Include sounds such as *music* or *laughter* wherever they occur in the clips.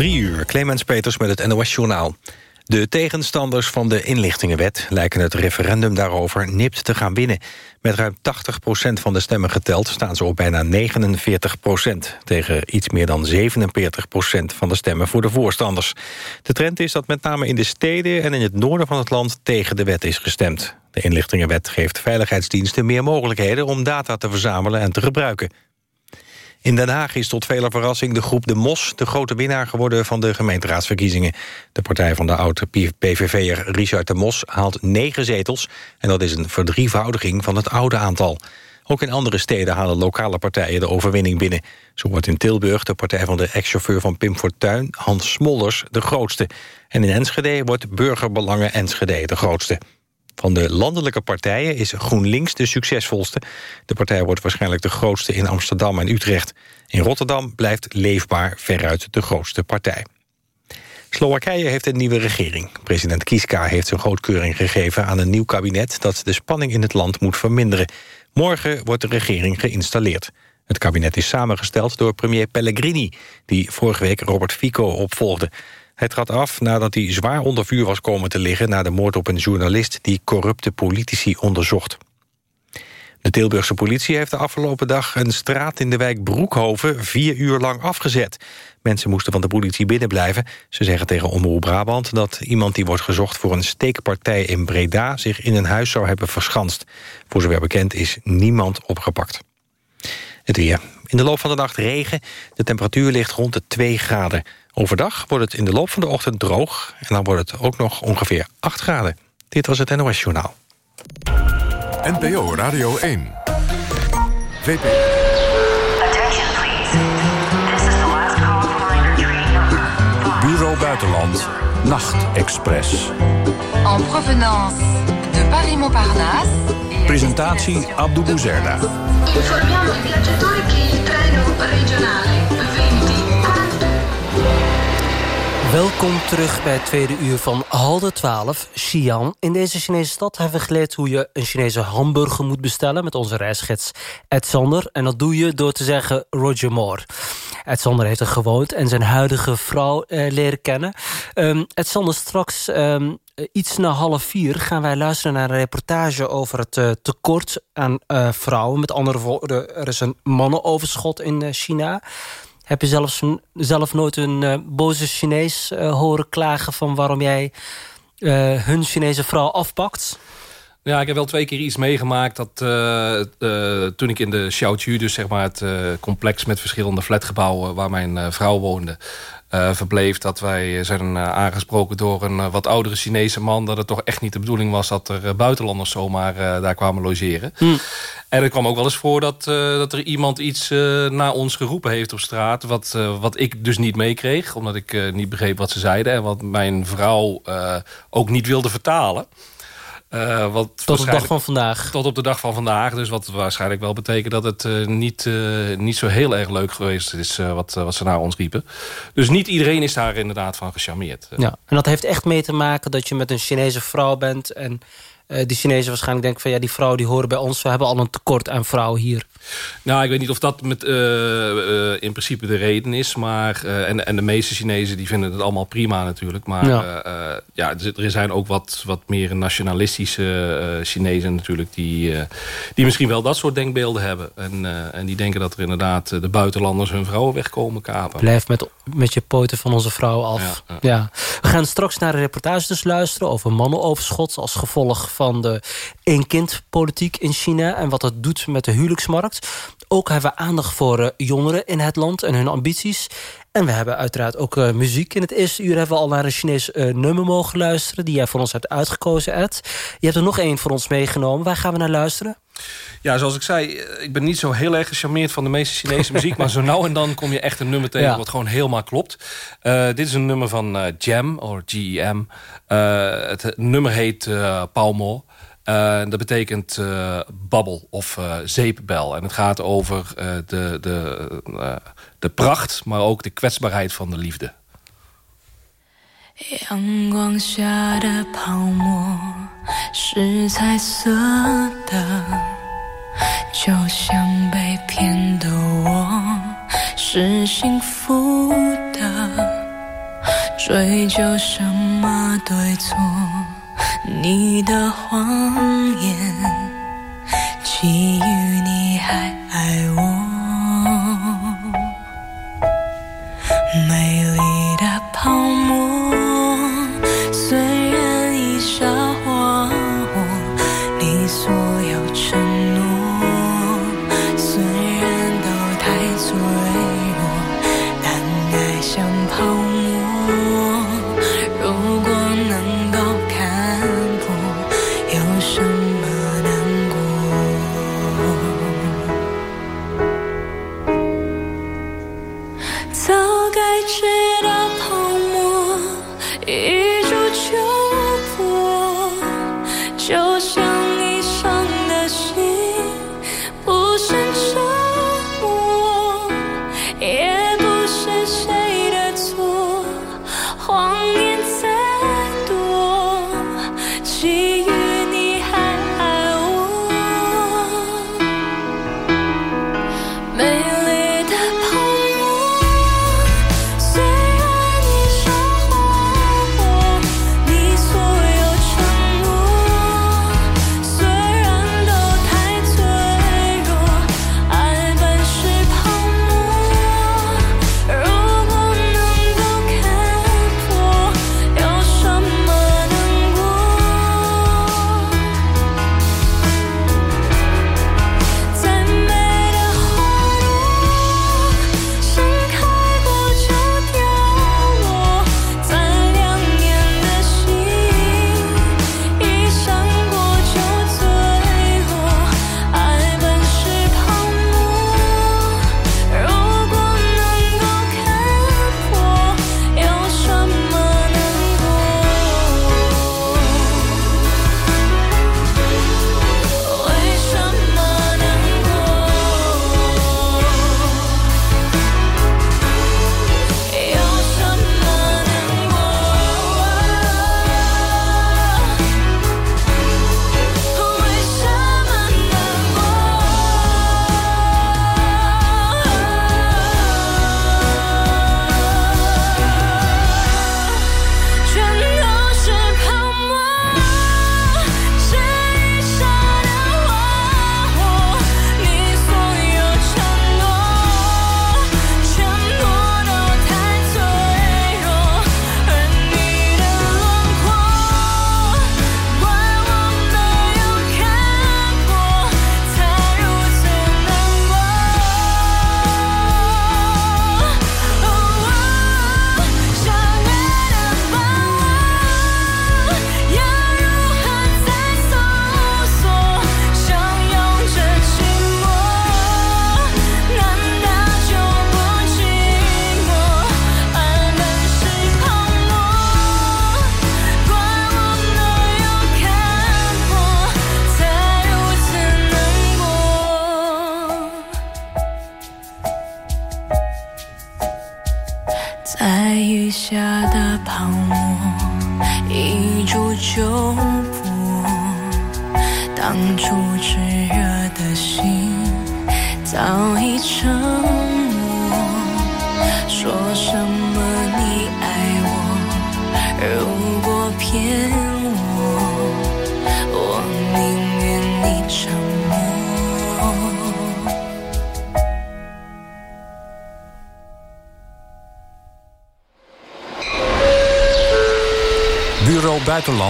Drie uur, Clemens Peters met het NOS Journaal. De tegenstanders van de inlichtingenwet lijken het referendum daarover nipt te gaan winnen. Met ruim 80% van de stemmen geteld staan ze op bijna 49% tegen iets meer dan 47% van de stemmen voor de voorstanders. De trend is dat met name in de steden en in het noorden van het land tegen de wet is gestemd. De inlichtingenwet geeft veiligheidsdiensten meer mogelijkheden om data te verzamelen en te gebruiken. In Den Haag is tot vele verrassing de groep De Mos... de grote winnaar geworden van de gemeenteraadsverkiezingen. De partij van de oude PVV'er Richard De Mos haalt negen zetels... en dat is een verdrievoudiging van het oude aantal. Ook in andere steden halen lokale partijen de overwinning binnen. Zo wordt in Tilburg de partij van de ex-chauffeur van Pim Fortuyn... Hans Smolders de grootste. En in Enschede wordt Burgerbelangen Enschede de grootste. Van de landelijke partijen is GroenLinks de succesvolste. De partij wordt waarschijnlijk de grootste in Amsterdam en Utrecht. In Rotterdam blijft Leefbaar veruit de grootste partij. Slowakije heeft een nieuwe regering. President Kiska heeft zijn goedkeuring gegeven aan een nieuw kabinet... dat de spanning in het land moet verminderen. Morgen wordt de regering geïnstalleerd. Het kabinet is samengesteld door premier Pellegrini... die vorige week Robert Fico opvolgde. Hij trad af nadat hij zwaar onder vuur was komen te liggen... na de moord op een journalist die corrupte politici onderzocht. De Tilburgse politie heeft de afgelopen dag een straat in de wijk Broekhoven vier uur lang afgezet. Mensen moesten van de politie binnenblijven. Ze zeggen tegen Omroep Brabant dat iemand die wordt gezocht voor een steekpartij in Breda zich in een huis zou hebben verschanst. Voor zover bekend is niemand opgepakt. Het weer. In de loop van de nacht regen. De temperatuur ligt rond de 2 graden. Overdag wordt het in de loop van de ochtend droog... en dan wordt het ook nog ongeveer 8 graden. Dit was het NOS Journaal. NPO Radio 1. VP. Bureau Buitenland. Nachtexpress. En provenance de Paris-Montparnasse. Presentatie Abdou Bouzerda. Informiamo i viaggiatori che il treno regionale Welkom terug bij het tweede uur van Halde 12, Xi'an. In deze Chinese stad hebben we geleerd hoe je een Chinese hamburger moet bestellen... met onze reisgids Ed Sander. En dat doe je door te zeggen Roger Moore. Ed Sander heeft er gewoond en zijn huidige vrouw eh, leren kennen. Um, Ed Sander, straks um, iets na half vier gaan wij luisteren naar een reportage... over het uh, tekort aan uh, vrouwen. Met andere woorden, er is een mannenoverschot in uh, China... Heb je zelfs, zelf nooit een uh, boze Chinees uh, horen klagen... van waarom jij uh, hun Chinese vrouw afpakt? Ja, ik heb wel twee keer iets meegemaakt. dat Toen ik in de Xiaoqiu, dus zeg maar het complex met verschillende flatgebouwen... waar mijn vrouw woonde, uh, verbleef. Dat wij zijn uh, aangesproken door een wat oudere Chinese man... dat het toch echt niet de bedoeling was dat er buitenlanders zomaar daar kwamen logeren. Hm. En er kwam ook wel eens voor dat, dat er iemand iets naar ons geroepen heeft op straat... wat, wat ik dus niet meekreeg, omdat ik niet begreep wat ze zeiden... en wat mijn vrouw ook niet wilde vertalen. Uh, wat tot op de dag van vandaag. Tot op de dag van vandaag. Dus wat waarschijnlijk wel betekent dat het uh, niet, uh, niet zo heel erg leuk geweest is... wat, wat ze naar ons riepen. Dus niet iedereen is daar inderdaad van gecharmeerd. Ja, en dat heeft echt mee te maken dat je met een Chinese vrouw bent... en die Chinezen waarschijnlijk denken van... ja, die vrouwen die horen bij ons, we hebben al een tekort aan vrouwen hier. Nou, ik weet niet of dat met, uh, uh, in principe de reden is. Maar, en, en de meeste Chinezen die vinden het allemaal prima natuurlijk. Maar ja. ja er zijn ook wat, wat meer nationalistische Chinezen natuurlijk... Die, die misschien wel dat soort denkbeelden hebben. En, en die denken dat er inderdaad de buitenlanders hun vrouwen wegkomen kapen. Blijf met, met je poten van onze vrouw af. Ja, ja. We gaan straks naar een reportage dus luisteren... over mannenoverschot als gevolg van de één-kind-politiek in China... en wat dat doet met de huwelijksmarkt. Ook hebben we aandacht voor uh, jongeren in het land en hun ambities. En we hebben uiteraard ook uh, muziek. In het eerste uur hebben we al naar een Chinees uh, nummer mogen luisteren... die jij voor ons hebt uitgekozen, Ed. Je hebt er nog één voor ons meegenomen. Waar gaan we naar luisteren? Ja, zoals ik zei, ik ben niet zo heel erg gecharmeerd van de meeste Chinese muziek. maar zo nou en dan kom je echt een nummer tegen ja. wat gewoon helemaal klopt. Uh, dit is een nummer van Jam, of G-E-M. Het nummer heet uh, Palmo. Uh, dat betekent eh, babbel of eh, zeepbel. En het gaat over de, de, de pracht, maar ook de kwetsbaarheid van de liefde. 阳光下的泡沫是彩色的，就像被骗的我是幸福的，追究什么对错？你的谎言，基于你还爱我。美丽的泡沫。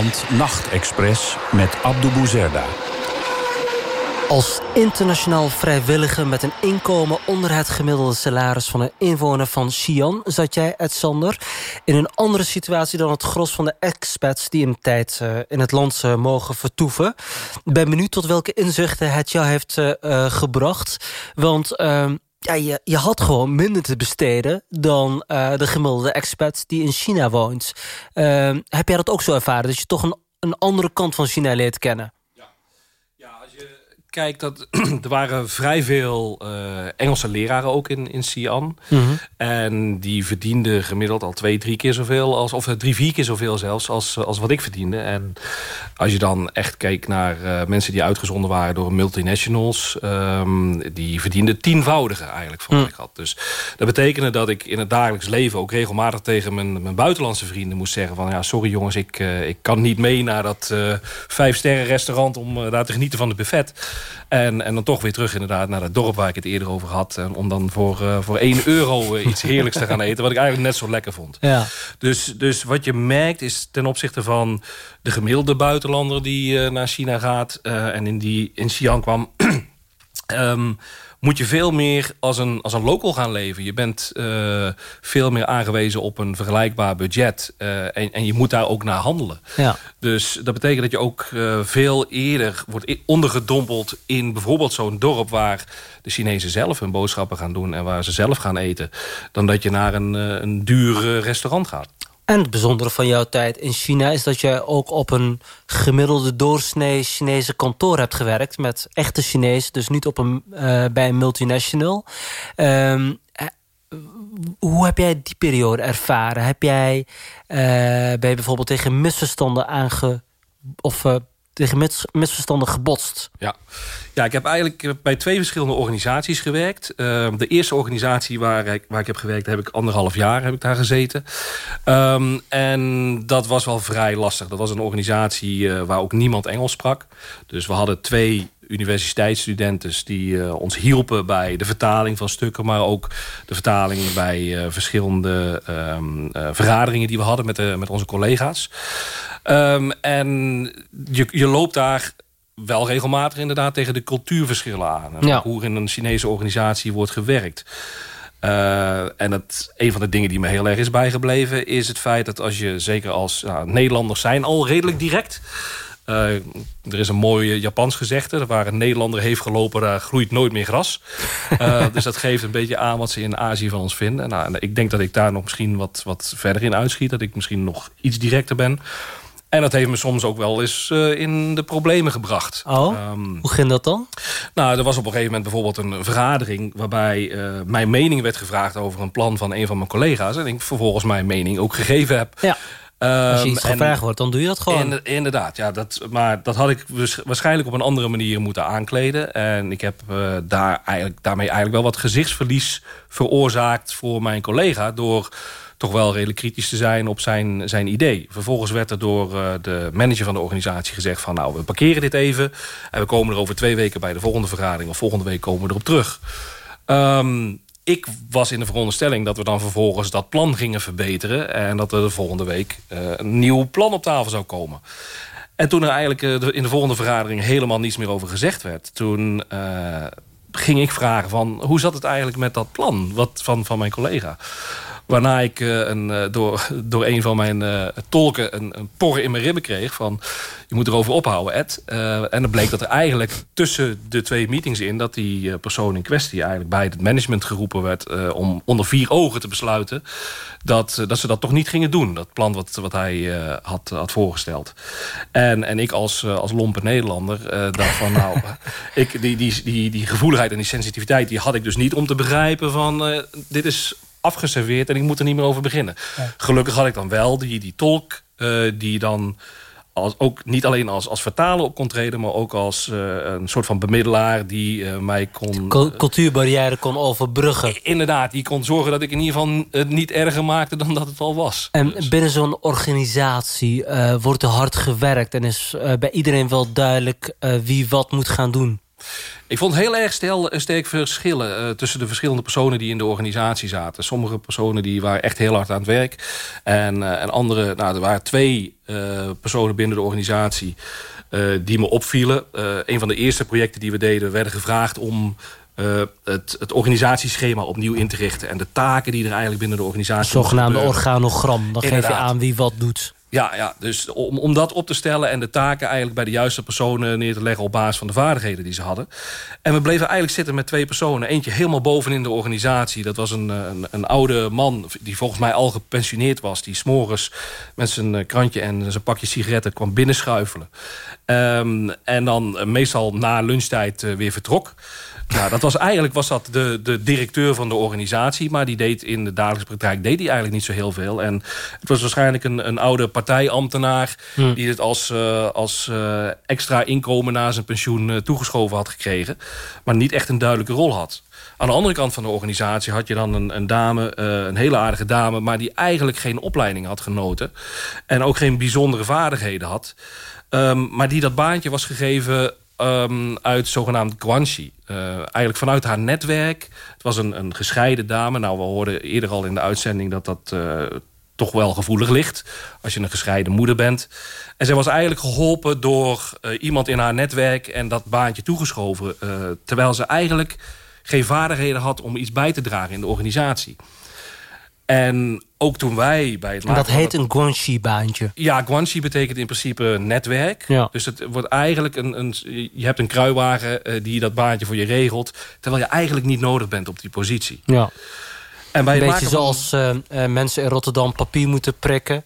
Holland Nachtexpress met Abdou Bouzerda. Als internationaal vrijwilliger met een inkomen onder het gemiddelde salaris van een inwoner van Xi'an zat jij, Ed Sander, in een andere situatie dan het gros van de expats die een tijd eh, in het land eh, mogen vertoeven. Ben benieuwd tot welke inzichten het jou heeft eh, gebracht, want ehm, ja, je, je had gewoon minder te besteden dan eh, de gemiddelde expat die in China woont. Ehm, heb jij dat ook zo ervaren? Dat je toch een, een andere kant van China leert kennen? Kijk, dat, *clears throat* er waren vrij veel eh, Engelse leraren ook in, in Xi'an. Mhm. En die verdienden gemiddeld al twee, drie keer zoveel... Als, of eh, drie, vier keer zoveel zelfs als, als wat ik verdiende. En als je dan echt keek naar eh, mensen die uitgezonden waren... door multinationals, ehm, die verdienden tienvoudige eigenlijk van wat ik had. Dus dat betekende dat ik in het dagelijks leven... ook regelmatig tegen mijn, mijn buitenlandse vrienden moest zeggen... van ja, sorry jongens, ik, eh, ik kan niet mee naar dat eh vijf sterren restaurant... om eh, daar te genieten van het buffet. En, en dan toch weer terug inderdaad naar dat dorp waar ik het eerder over had. En om dan voor, eh, voor 1 euro eh, iets heerlijks te gaan eten... wat ik eigenlijk net zo lekker vond. Ja. Dus, dus wat je merkt is ten opzichte van de gemiddelde buitenlander... die eh, naar China gaat en in, die, in Xi'an kwam... *clears throat* ehm, moet je veel meer als een, als een local gaan leven. Je bent eh, veel meer aangewezen op een vergelijkbaar budget. eh, en, en je moet daar ook naar handelen. Ja. Dus dat betekent dat je ook eh, veel eerder wordt ondergedompeld in bijvoorbeeld zo'n dorp waar de Chinezen zelf hun boodschappen gaan doen en waar ze zelf gaan eten, dan dat je naar een, een duur restaurant gaat. En het bijzondere van jouw tijd in China is dat je ook op een gemiddelde doorsnee Chinese kantoor hebt gewerkt. Met echte Chinees, dus niet op een, eh, bij een multinational. Ehm, eh, hoe heb jij die periode ervaren? Heb jij, eh, ben je bijvoorbeeld tegen misverstanden aange... of tegen mis- misverstanden gebotst? Ja. Ik heb eigenlijk eh, bij twee verschillende organisaties gewerkt. Uh, de eerste organisatie waar ik, waar ik heb gewerkt, heb ik anderhalf jaar heb ik daar gezeten. Um, en dat was wel vrij lastig. Dat was een organisatie uh, waar ook niemand Engels sprak. Dus we hadden twee universiteitsstudenten die uh, ons hielpen bij de vertaling van stukken... maar ook de vertaling bij verschillende um, vergaderingen die we hadden met, met onze collega's. En je, je loopt daar wel regelmatig inderdaad tegen de cultuurverschillen aan. Ja. Hoe in een Chinese organisatie wordt gewerkt. Uh, en dat, een van de dingen die me heel erg is bijgebleven... is het feit dat als je, zeker als nou, Nederlanders zijn... al redelijk direct... Uh, er is een mooi Japans gezegde. Waar een Nederlander heeft gelopen, daar groeit nooit meer gras. Uh, *laughs* dus dat geeft een beetje aan wat ze in Azië van ons vinden. Nou, ik denk dat ik daar nog misschien wat, wat verder in uitschiet. Dat ik misschien nog iets directer ben. En dat heeft me soms ook wel eens uh, in de problemen gebracht. Oh, um, hoe ging dat dan? Nou, er was op een gegeven moment bijvoorbeeld een vergadering... waarbij uh, mijn mening werd gevraagd over een plan van een van mijn collega's. En ik vervolgens mijn mening ook gegeven heb. Ja. Als je iets gevraagd wordt, dan doe je dat gewoon. In, inderdaad, ja, dat, maar dat had ik waarschijnlijk op een andere manier moeten aankleden. En ik heb uh, daar eigenlijk, daarmee eigenlijk wel wat gezichtsverlies veroorzaakt voor mijn collega... door toch wel redelijk kritisch te zijn op zijn, zijn idee. Vervolgens werd er door uh, de manager van de organisatie gezegd van... nou, we parkeren dit even en we komen er over twee weken bij de volgende vergadering... of volgende week komen we erop terug. Um, ik was in de veronderstelling dat we dan vervolgens dat plan gingen verbeteren... en dat er de volgende week uh, een nieuw plan op tafel zou komen. En toen er eigenlijk de, in de volgende vergadering helemaal niets meer over gezegd werd... toen ging ik vragen van hoe zat het eigenlijk met dat plan wat, van, van mijn collega... Waarna ik uh, een, uh, door, door een van mijn uh, tolken een, een porre in mijn ribben kreeg. Van, je moet erover ophouden, Ed. en dan bleek dat er eigenlijk tussen de twee meetings in... dat die persoon in kwestie eigenlijk bij het management geroepen werd... om onder vier ogen te besluiten dat, dat ze dat toch niet gingen doen. Dat plan wat, wat hij had, had voorgesteld. En, en ik als, als lompe Nederlander dacht van... nou, *laughs* ik, die, die, die, die gevoeligheid en die sensitiviteit... die had ik dus niet om te begrijpen van... dit is afgeserveerd en ik moet er niet meer over beginnen. Ja. Gelukkig had ik dan wel die, die tolk uh, die dan als, ook niet alleen als, als vertaler op kon treden... maar ook als uh, een soort van bemiddelaar die uh, mij kon... Cultuurbarrière kon overbruggen. Inderdaad, die kon zorgen dat ik in ieder geval het niet erger maakte dan dat het al was. En dus. binnen zo'n organisatie wordt er hard gewerkt... en is bij iedereen wel duidelijk wie wat moet gaan doen. Ik vond heel erg stel, sterk verschillen uh, tussen de verschillende personen die in de organisatie zaten. Sommige personen die waren echt heel hard aan het werk. En, uh, en andere, nou, er waren twee uh, personen binnen de organisatie die me opvielen. een van de eerste projecten die we deden werden gevraagd om uh, het, het, organisatieschema opnieuw in te richten... en de taken die er eigenlijk binnen de organisatie... Zogenaamde organogram, dan Inderdaad. geef je aan wie wat doet. Ja, ja, dus om, om dat op te stellen en de taken eigenlijk bij de juiste personen neer te leggen op basis van de vaardigheden die ze hadden. En we bleven eigenlijk zitten met twee personen. Eentje helemaal bovenin de organisatie. Dat was een, een, een oude man die volgens mij al gepensioneerd was. Die s'morgens met zijn eh, krantje en zijn pakje sigaretten kwam binnenschuifelen. Ehm, en dan eh, meestal na lunchtijd eh, weer vertrok. Nou, dat was eigenlijk was dat de, de directeur van de organisatie. Maar die deed in de dagelijkse praktijk deed hij eigenlijk niet zo heel veel. En het was waarschijnlijk een, een oude partijambtenaar... Hm. die het als, eh, als eh, extra inkomen na zijn pensioen eh, toegeschoven had gekregen. Maar niet echt een duidelijke rol had. Aan de andere kant van de organisatie had je dan een, een dame, een hele aardige dame... maar die eigenlijk geen opleiding had genoten. En ook geen bijzondere vaardigheden had. Ehm, maar die dat baantje was gegeven ehm, uit zogenaamd Guanxi. Eh, eigenlijk vanuit haar netwerk. Het was een, een gescheiden dame. Nou, we hoorden eerder al in de uitzending dat dat... eh, toch wel gevoelig ligt als je een gescheiden moeder bent. En zij was eigenlijk geholpen door eh, iemand in haar netwerk... en dat baantje toegeschoven. terwijl ze eigenlijk geen vaardigheden had om iets bij te dragen in de organisatie. En ook toen wij bij het En dat heet een guanxi-baantje. ja, guanxi betekent in principe netwerk. Ja. Dus het wordt eigenlijk een, een, je hebt een kruiwagen eh, die dat baantje voor je regelt. Terwijl je eigenlijk niet nodig bent op die positie. Ja. En bij Een beetje zoals eh, eh, mensen in Rotterdam papier moeten prikken.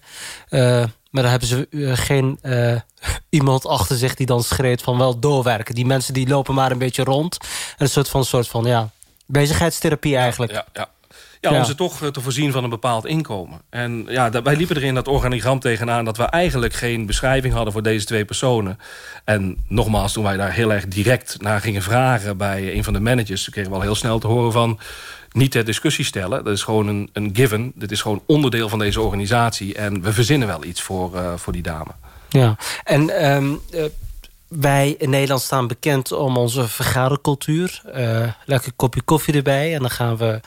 Maar daar hebben ze geen *laughs* iemand achter zich die dan schreeuwt van wel doorwerken. Die mensen die lopen maar een beetje rond. En een soort van, soort van ja, bezigheidstherapie eigenlijk. Ja, ja. Ja, Ja. om ze toch eh, te voorzien van een bepaald inkomen. En ja, wij liepen er in dat organigram tegenaan... dat we eigenlijk geen beschrijving hadden voor deze twee personen. En nogmaals, toen wij daar heel erg direct naar gingen vragen... bij een van de managers, kregen we al heel snel te horen van... niet ter discussie stellen, dat is gewoon een, een given. Dit is gewoon onderdeel van deze organisatie. En we verzinnen wel iets voor, eh, voor die dame. Ja, en ehm, eh, wij in Nederland staan bekend om onze vergadercultuur. Eh, lekker kopje koffie erbij. En dan gaan we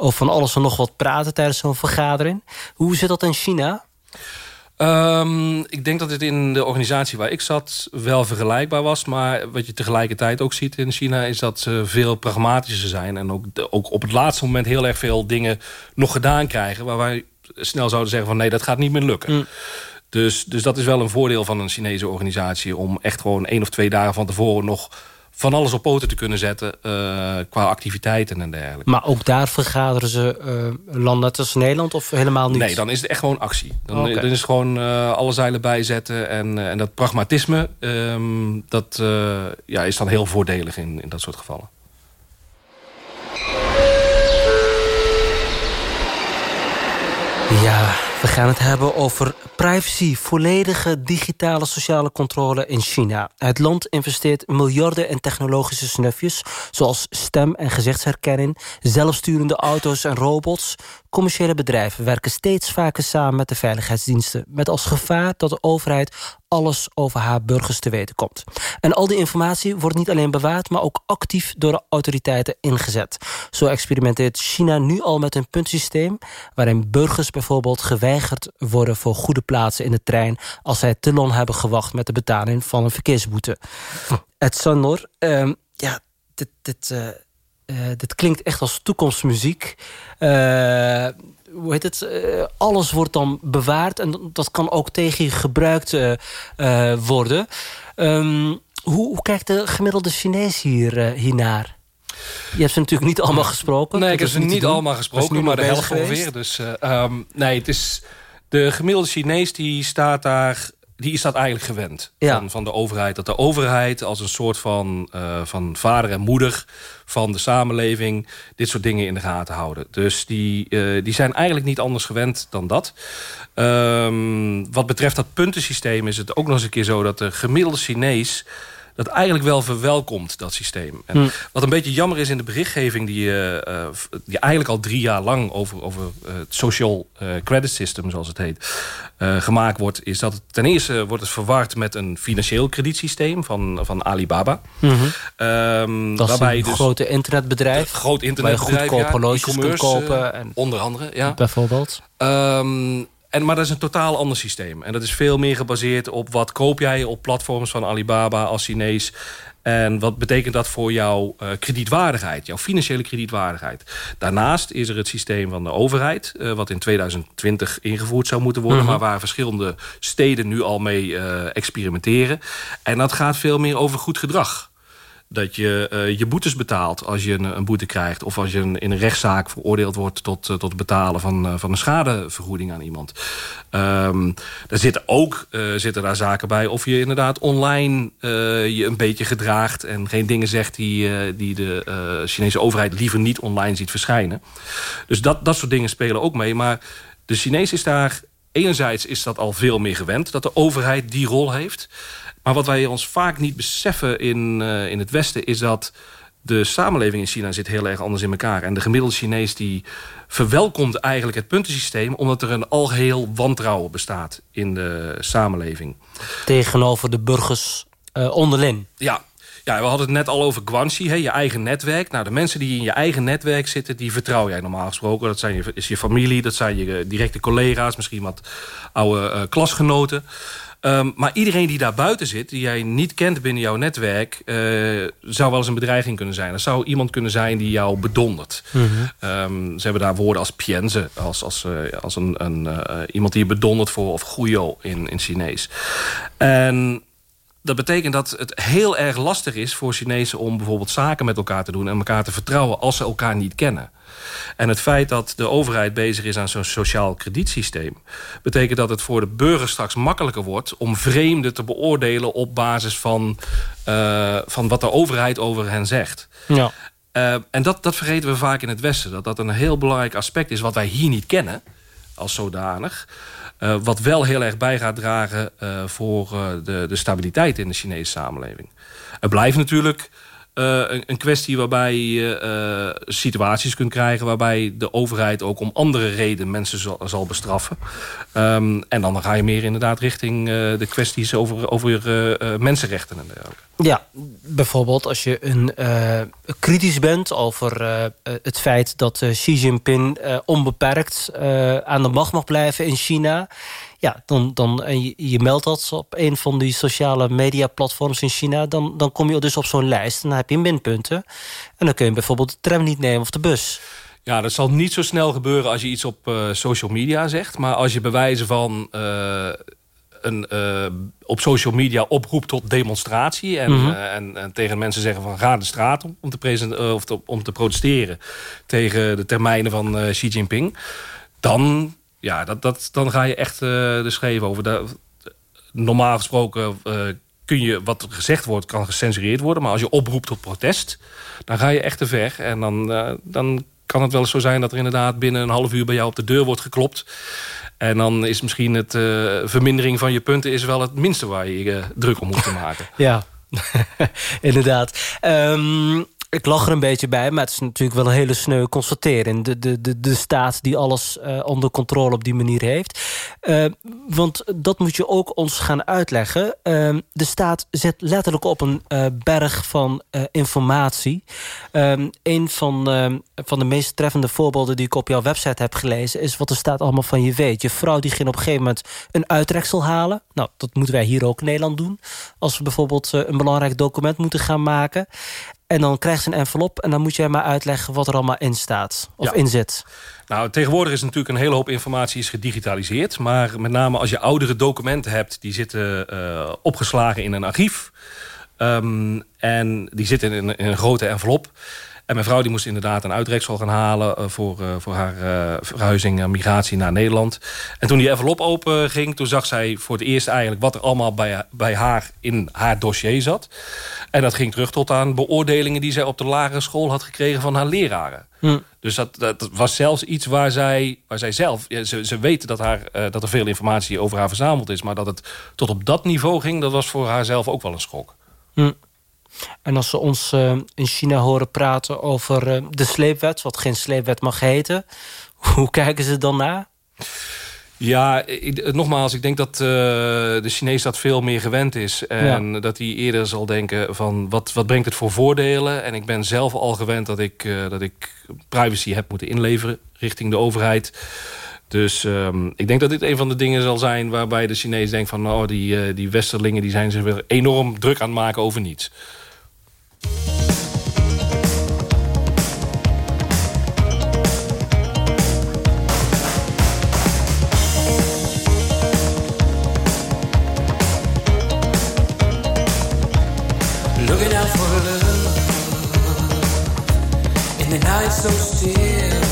over van alles en nog wat praten tijdens zo'n vergadering. Hoe zit dat in China? Ehm, ik denk dat het in de organisatie waar ik zat wel vergelijkbaar was. Maar wat je tegelijkertijd ook ziet in China... is dat ze veel pragmatischer zijn. En ook, de- ook op het laatste moment heel erg veel dingen nog gedaan krijgen... waar wij snel zouden zeggen van nee, dat gaat niet meer lukken. Mm. Dus, dus dat is wel een voordeel van een Chinese organisatie... om echt gewoon één of twee dagen van tevoren nog van alles op poten te kunnen zetten... eh, qua activiteiten en dergelijke. Maar ook daar vergaderen ze eh landen als Nederland of helemaal niet? Nee, dan is het echt gewoon actie. Dan, dan is het gewoon eh, alle zeilen bijzetten. En, en dat pragmatisme, ehm, dat ja, is dan heel voordelig in, in dat soort gevallen. Ja, we gaan het hebben over privacy. Volledige digitale sociale controle in China. Het land investeert miljarden in technologische snufjes... zoals stem- en gezichtsherkenning, zelfsturende auto's en robots. Commerciële bedrijven werken steeds vaker samen met de veiligheidsdiensten... met als gevaar dat de overheid alles over haar burgers te weten komt. En al die informatie wordt niet alleen bewaard... maar ook actief door de autoriteiten ingezet. Zo experimenteert China nu al met een puntsysteem... waarin burgers bijvoorbeeld geweigerd worden voor goede plaatsen in de trein... als zij te lang hebben gewacht met de betaling van een verkeersboete. Het Sanor, ehm, ja, dit, eh, eh, dit klinkt echt als toekomstmuziek. Eh, hoe heet het? Eh, alles wordt dan bewaard en dat kan ook tegen je gebruikt eh, eh, worden. Ehm, hoe, hoe kijkt de gemiddelde Chinees hier, hiernaar? Je hebt ze natuurlijk niet allemaal gesproken. Nee, ik heb ze niet allemaal gesproken, nu maar de helft ongeveer. Dus eh, ehm, nee, het is de gemiddelde Chinees die staat daar. Die is dat eigenlijk gewend Ja. van, van de overheid. Dat de overheid als een soort van, eh, van vader en moeder van de samenleving dit soort dingen in de gaten houden. Dus die, eh, die zijn eigenlijk niet anders gewend dan dat. Ehm, wat betreft dat puntensysteem is het ook nog eens een keer zo dat de gemiddelde Chinees dat eigenlijk wel verwelkomt, dat systeem. En Hm. Wat een beetje jammer is in de berichtgeving... die, die eigenlijk al drie jaar lang over, over eh, het social credit system, zoals het heet, gemaakt wordt... is dat het, ten eerste wordt het verward met een financieel kredietsysteem van, van Alibaba. Mhm. Ehm, Dat is waarbij een dus grote internetbedrijf. groot Waar je internetbedrijf, goedkoop ja, horloges kunt kopen. En, onder andere, ja. Bijvoorbeeld. Ehm, en, maar dat is een totaal ander systeem. En dat is veel meer gebaseerd op wat koop jij op platforms van Alibaba als Chinees. En wat betekent dat voor jouw uh, kredietwaardigheid, jouw financiële kredietwaardigheid. Daarnaast is er het systeem van de overheid, uh, wat in 2020 ingevoerd zou moeten worden, Mhm. maar waar verschillende steden nu al mee uh, experimenteren. En dat gaat veel meer over goed gedrag dat je uh, je boetes betaalt als je een, een, boete krijgt... of als je in een rechtszaak veroordeeld wordt tot, uh, tot het betalen van, uh, van een schadevergoeding aan iemand. Um, er zitten ook zitten daar zaken bij of je inderdaad online je een beetje gedraagt... en geen dingen zegt die, die de Chinese overheid liever niet online ziet verschijnen. Dus dat, dat soort dingen spelen ook mee. Maar de Chinees is daar... Enerzijds is dat al veel meer gewend, dat de overheid die rol heeft... Maar wat wij ons vaak niet beseffen in, uh, in het Westen... is dat de samenleving in China zit heel erg anders in elkaar. En de gemiddelde Chinees die verwelkomt eigenlijk het puntensysteem... omdat er een algeheel wantrouwen bestaat in de samenleving. Tegenover de burgers uh, onderling. Ja, ja, we hadden het net al over Guanxi, hè, je eigen netwerk. Nou, de mensen die in je eigen netwerk zitten, die vertrouw jij normaal gesproken. Dat zijn je, is je familie, dat zijn je directe collega's, misschien wat oude uh, klasgenoten. Um, maar iedereen die daar buiten zit, die jij niet kent binnen jouw netwerk... Uh, zou wel eens een bedreiging kunnen zijn. Er zou iemand kunnen zijn die jou bedondert. Mm -hmm. um, ze hebben daar woorden als pienze, als, als, uh, als een, een, uh, iemand die je bedondert voor... of guyo in, in Chinees. En dat betekent dat het heel erg lastig is voor Chinezen... om bijvoorbeeld zaken met elkaar te doen en elkaar te vertrouwen... als ze elkaar niet kennen. En het feit dat de overheid bezig is aan zo'n sociaal kredietsysteem... betekent dat het voor de burger straks makkelijker wordt... om vreemden te beoordelen op basis van, uh, van wat de overheid over hen zegt. Ja. Uh, en dat, dat vergeten we vaak in het Westen. Dat dat een heel belangrijk aspect is wat wij hier niet kennen als zodanig. Uh, wat wel heel erg bij gaat dragen voor de, de stabiliteit in de Chinese samenleving. Het blijft natuurlijk... Uh, een, kwestie waarbij je uh, situaties kunt krijgen... waarbij de overheid ook om andere redenen mensen zal, zal bestraffen. Um, en dan ga je meer inderdaad richting uh, de kwesties over, over mensenrechten en dergelijke. Ja, bijvoorbeeld als je een, kritisch bent over het feit... dat Xi Jinping onbeperkt aan de macht mag blijven in China... Ja, dan, dan, en je, je meldt dat op een van die sociale media platforms in China... Dan, dan kom je dus op zo'n lijst en dan heb je minpunten. En dan kun je bijvoorbeeld de tram niet nemen of de bus. Ja, dat zal niet zo snel gebeuren als je iets op uh, social media zegt. Maar als je bewijzen van uh, een, uh, op social media oproept tot demonstratie... En, Mhm. mm -hmm. en, en, tegen mensen zeggen van ga de straat om, om, te, of te, om te protesteren... tegen de termijnen van Xi Jinping... dan ja, dat, dat, dan ga je echt uh, de scheef over. Normaal gesproken uh, kun je, wat gezegd wordt, kan gecensureerd worden. Maar als je oproept tot protest, dan ga je echt te ver. En dan, uh, dan kan het wel eens zo zijn dat er inderdaad binnen een half uur bij jou op de deur wordt geklopt. En dan is misschien het vermindering van je punten is wel het minste waar je druk om moet maken. *laughs* Ja, *laughs* inderdaad. Um... Ik lach er een beetje bij, maar het is natuurlijk wel een hele sneu constatering. De, de, de, de staat die alles uh, onder controle op die manier heeft. Uh, want dat moet je ook ons gaan uitleggen. Uh, de staat zet letterlijk op een berg van informatie. een van, van de meest treffende voorbeelden die ik op jouw website heb gelezen... is wat de staat allemaal van je weet. Je vrouw die ging op een gegeven moment een uitreksel halen. Nou, dat moeten wij hier ook in Nederland doen. Als we bijvoorbeeld een belangrijk document moeten gaan maken... En dan krijgt ze een envelop en dan moet jij maar uitleggen wat er allemaal in staat. Of Ja. in zit. Nou, tegenwoordig is natuurlijk een hele hoop informatie is gedigitaliseerd. Maar met name als je oudere documenten hebt... die zitten eh, opgeslagen in een archief. Ehm, en die zitten in een grote envelop. En mijn vrouw die moest inderdaad een uitreksel gaan halen... eh, voor, eh, voor haar eh, verhuizing en migratie naar Nederland. En toen die envelop open ging... toen zag zij voor het eerst eigenlijk... wat er allemaal bij, bij haar in haar dossier zat. En dat ging terug tot aan beoordelingen... die zij op de lagere school had gekregen van haar leraren. Hm. Dus dat, dat was zelfs iets waar zij, waar zij zelf... Ja, ze, ze weten dat, haar, dat er veel informatie over haar verzameld is... maar dat het tot op dat niveau ging... dat was voor haar zelf ook wel een schok. Hm. En als ze ons eh, in China horen praten over eh, de sleepwet... wat geen sleepwet mag heten... *laughs* hoe kijken ze dan naar? Ja, ik- nogmaals, ik denk dat eh, de Chinees dat veel meer gewend is. En dat hij eerder zal denken van wat, wat brengt het voor voordelen. En ik ben zelf al gewend dat ik, eh, dat ik privacy heb moeten inleveren richting de overheid. Dus ehm, ik denk dat dit een van de dingen zal zijn... waarbij de Chinees denkt van... nou, die, eh, die westerlingen die zijn zich weer enorm druk aan het maken over niets. Looking out for in the.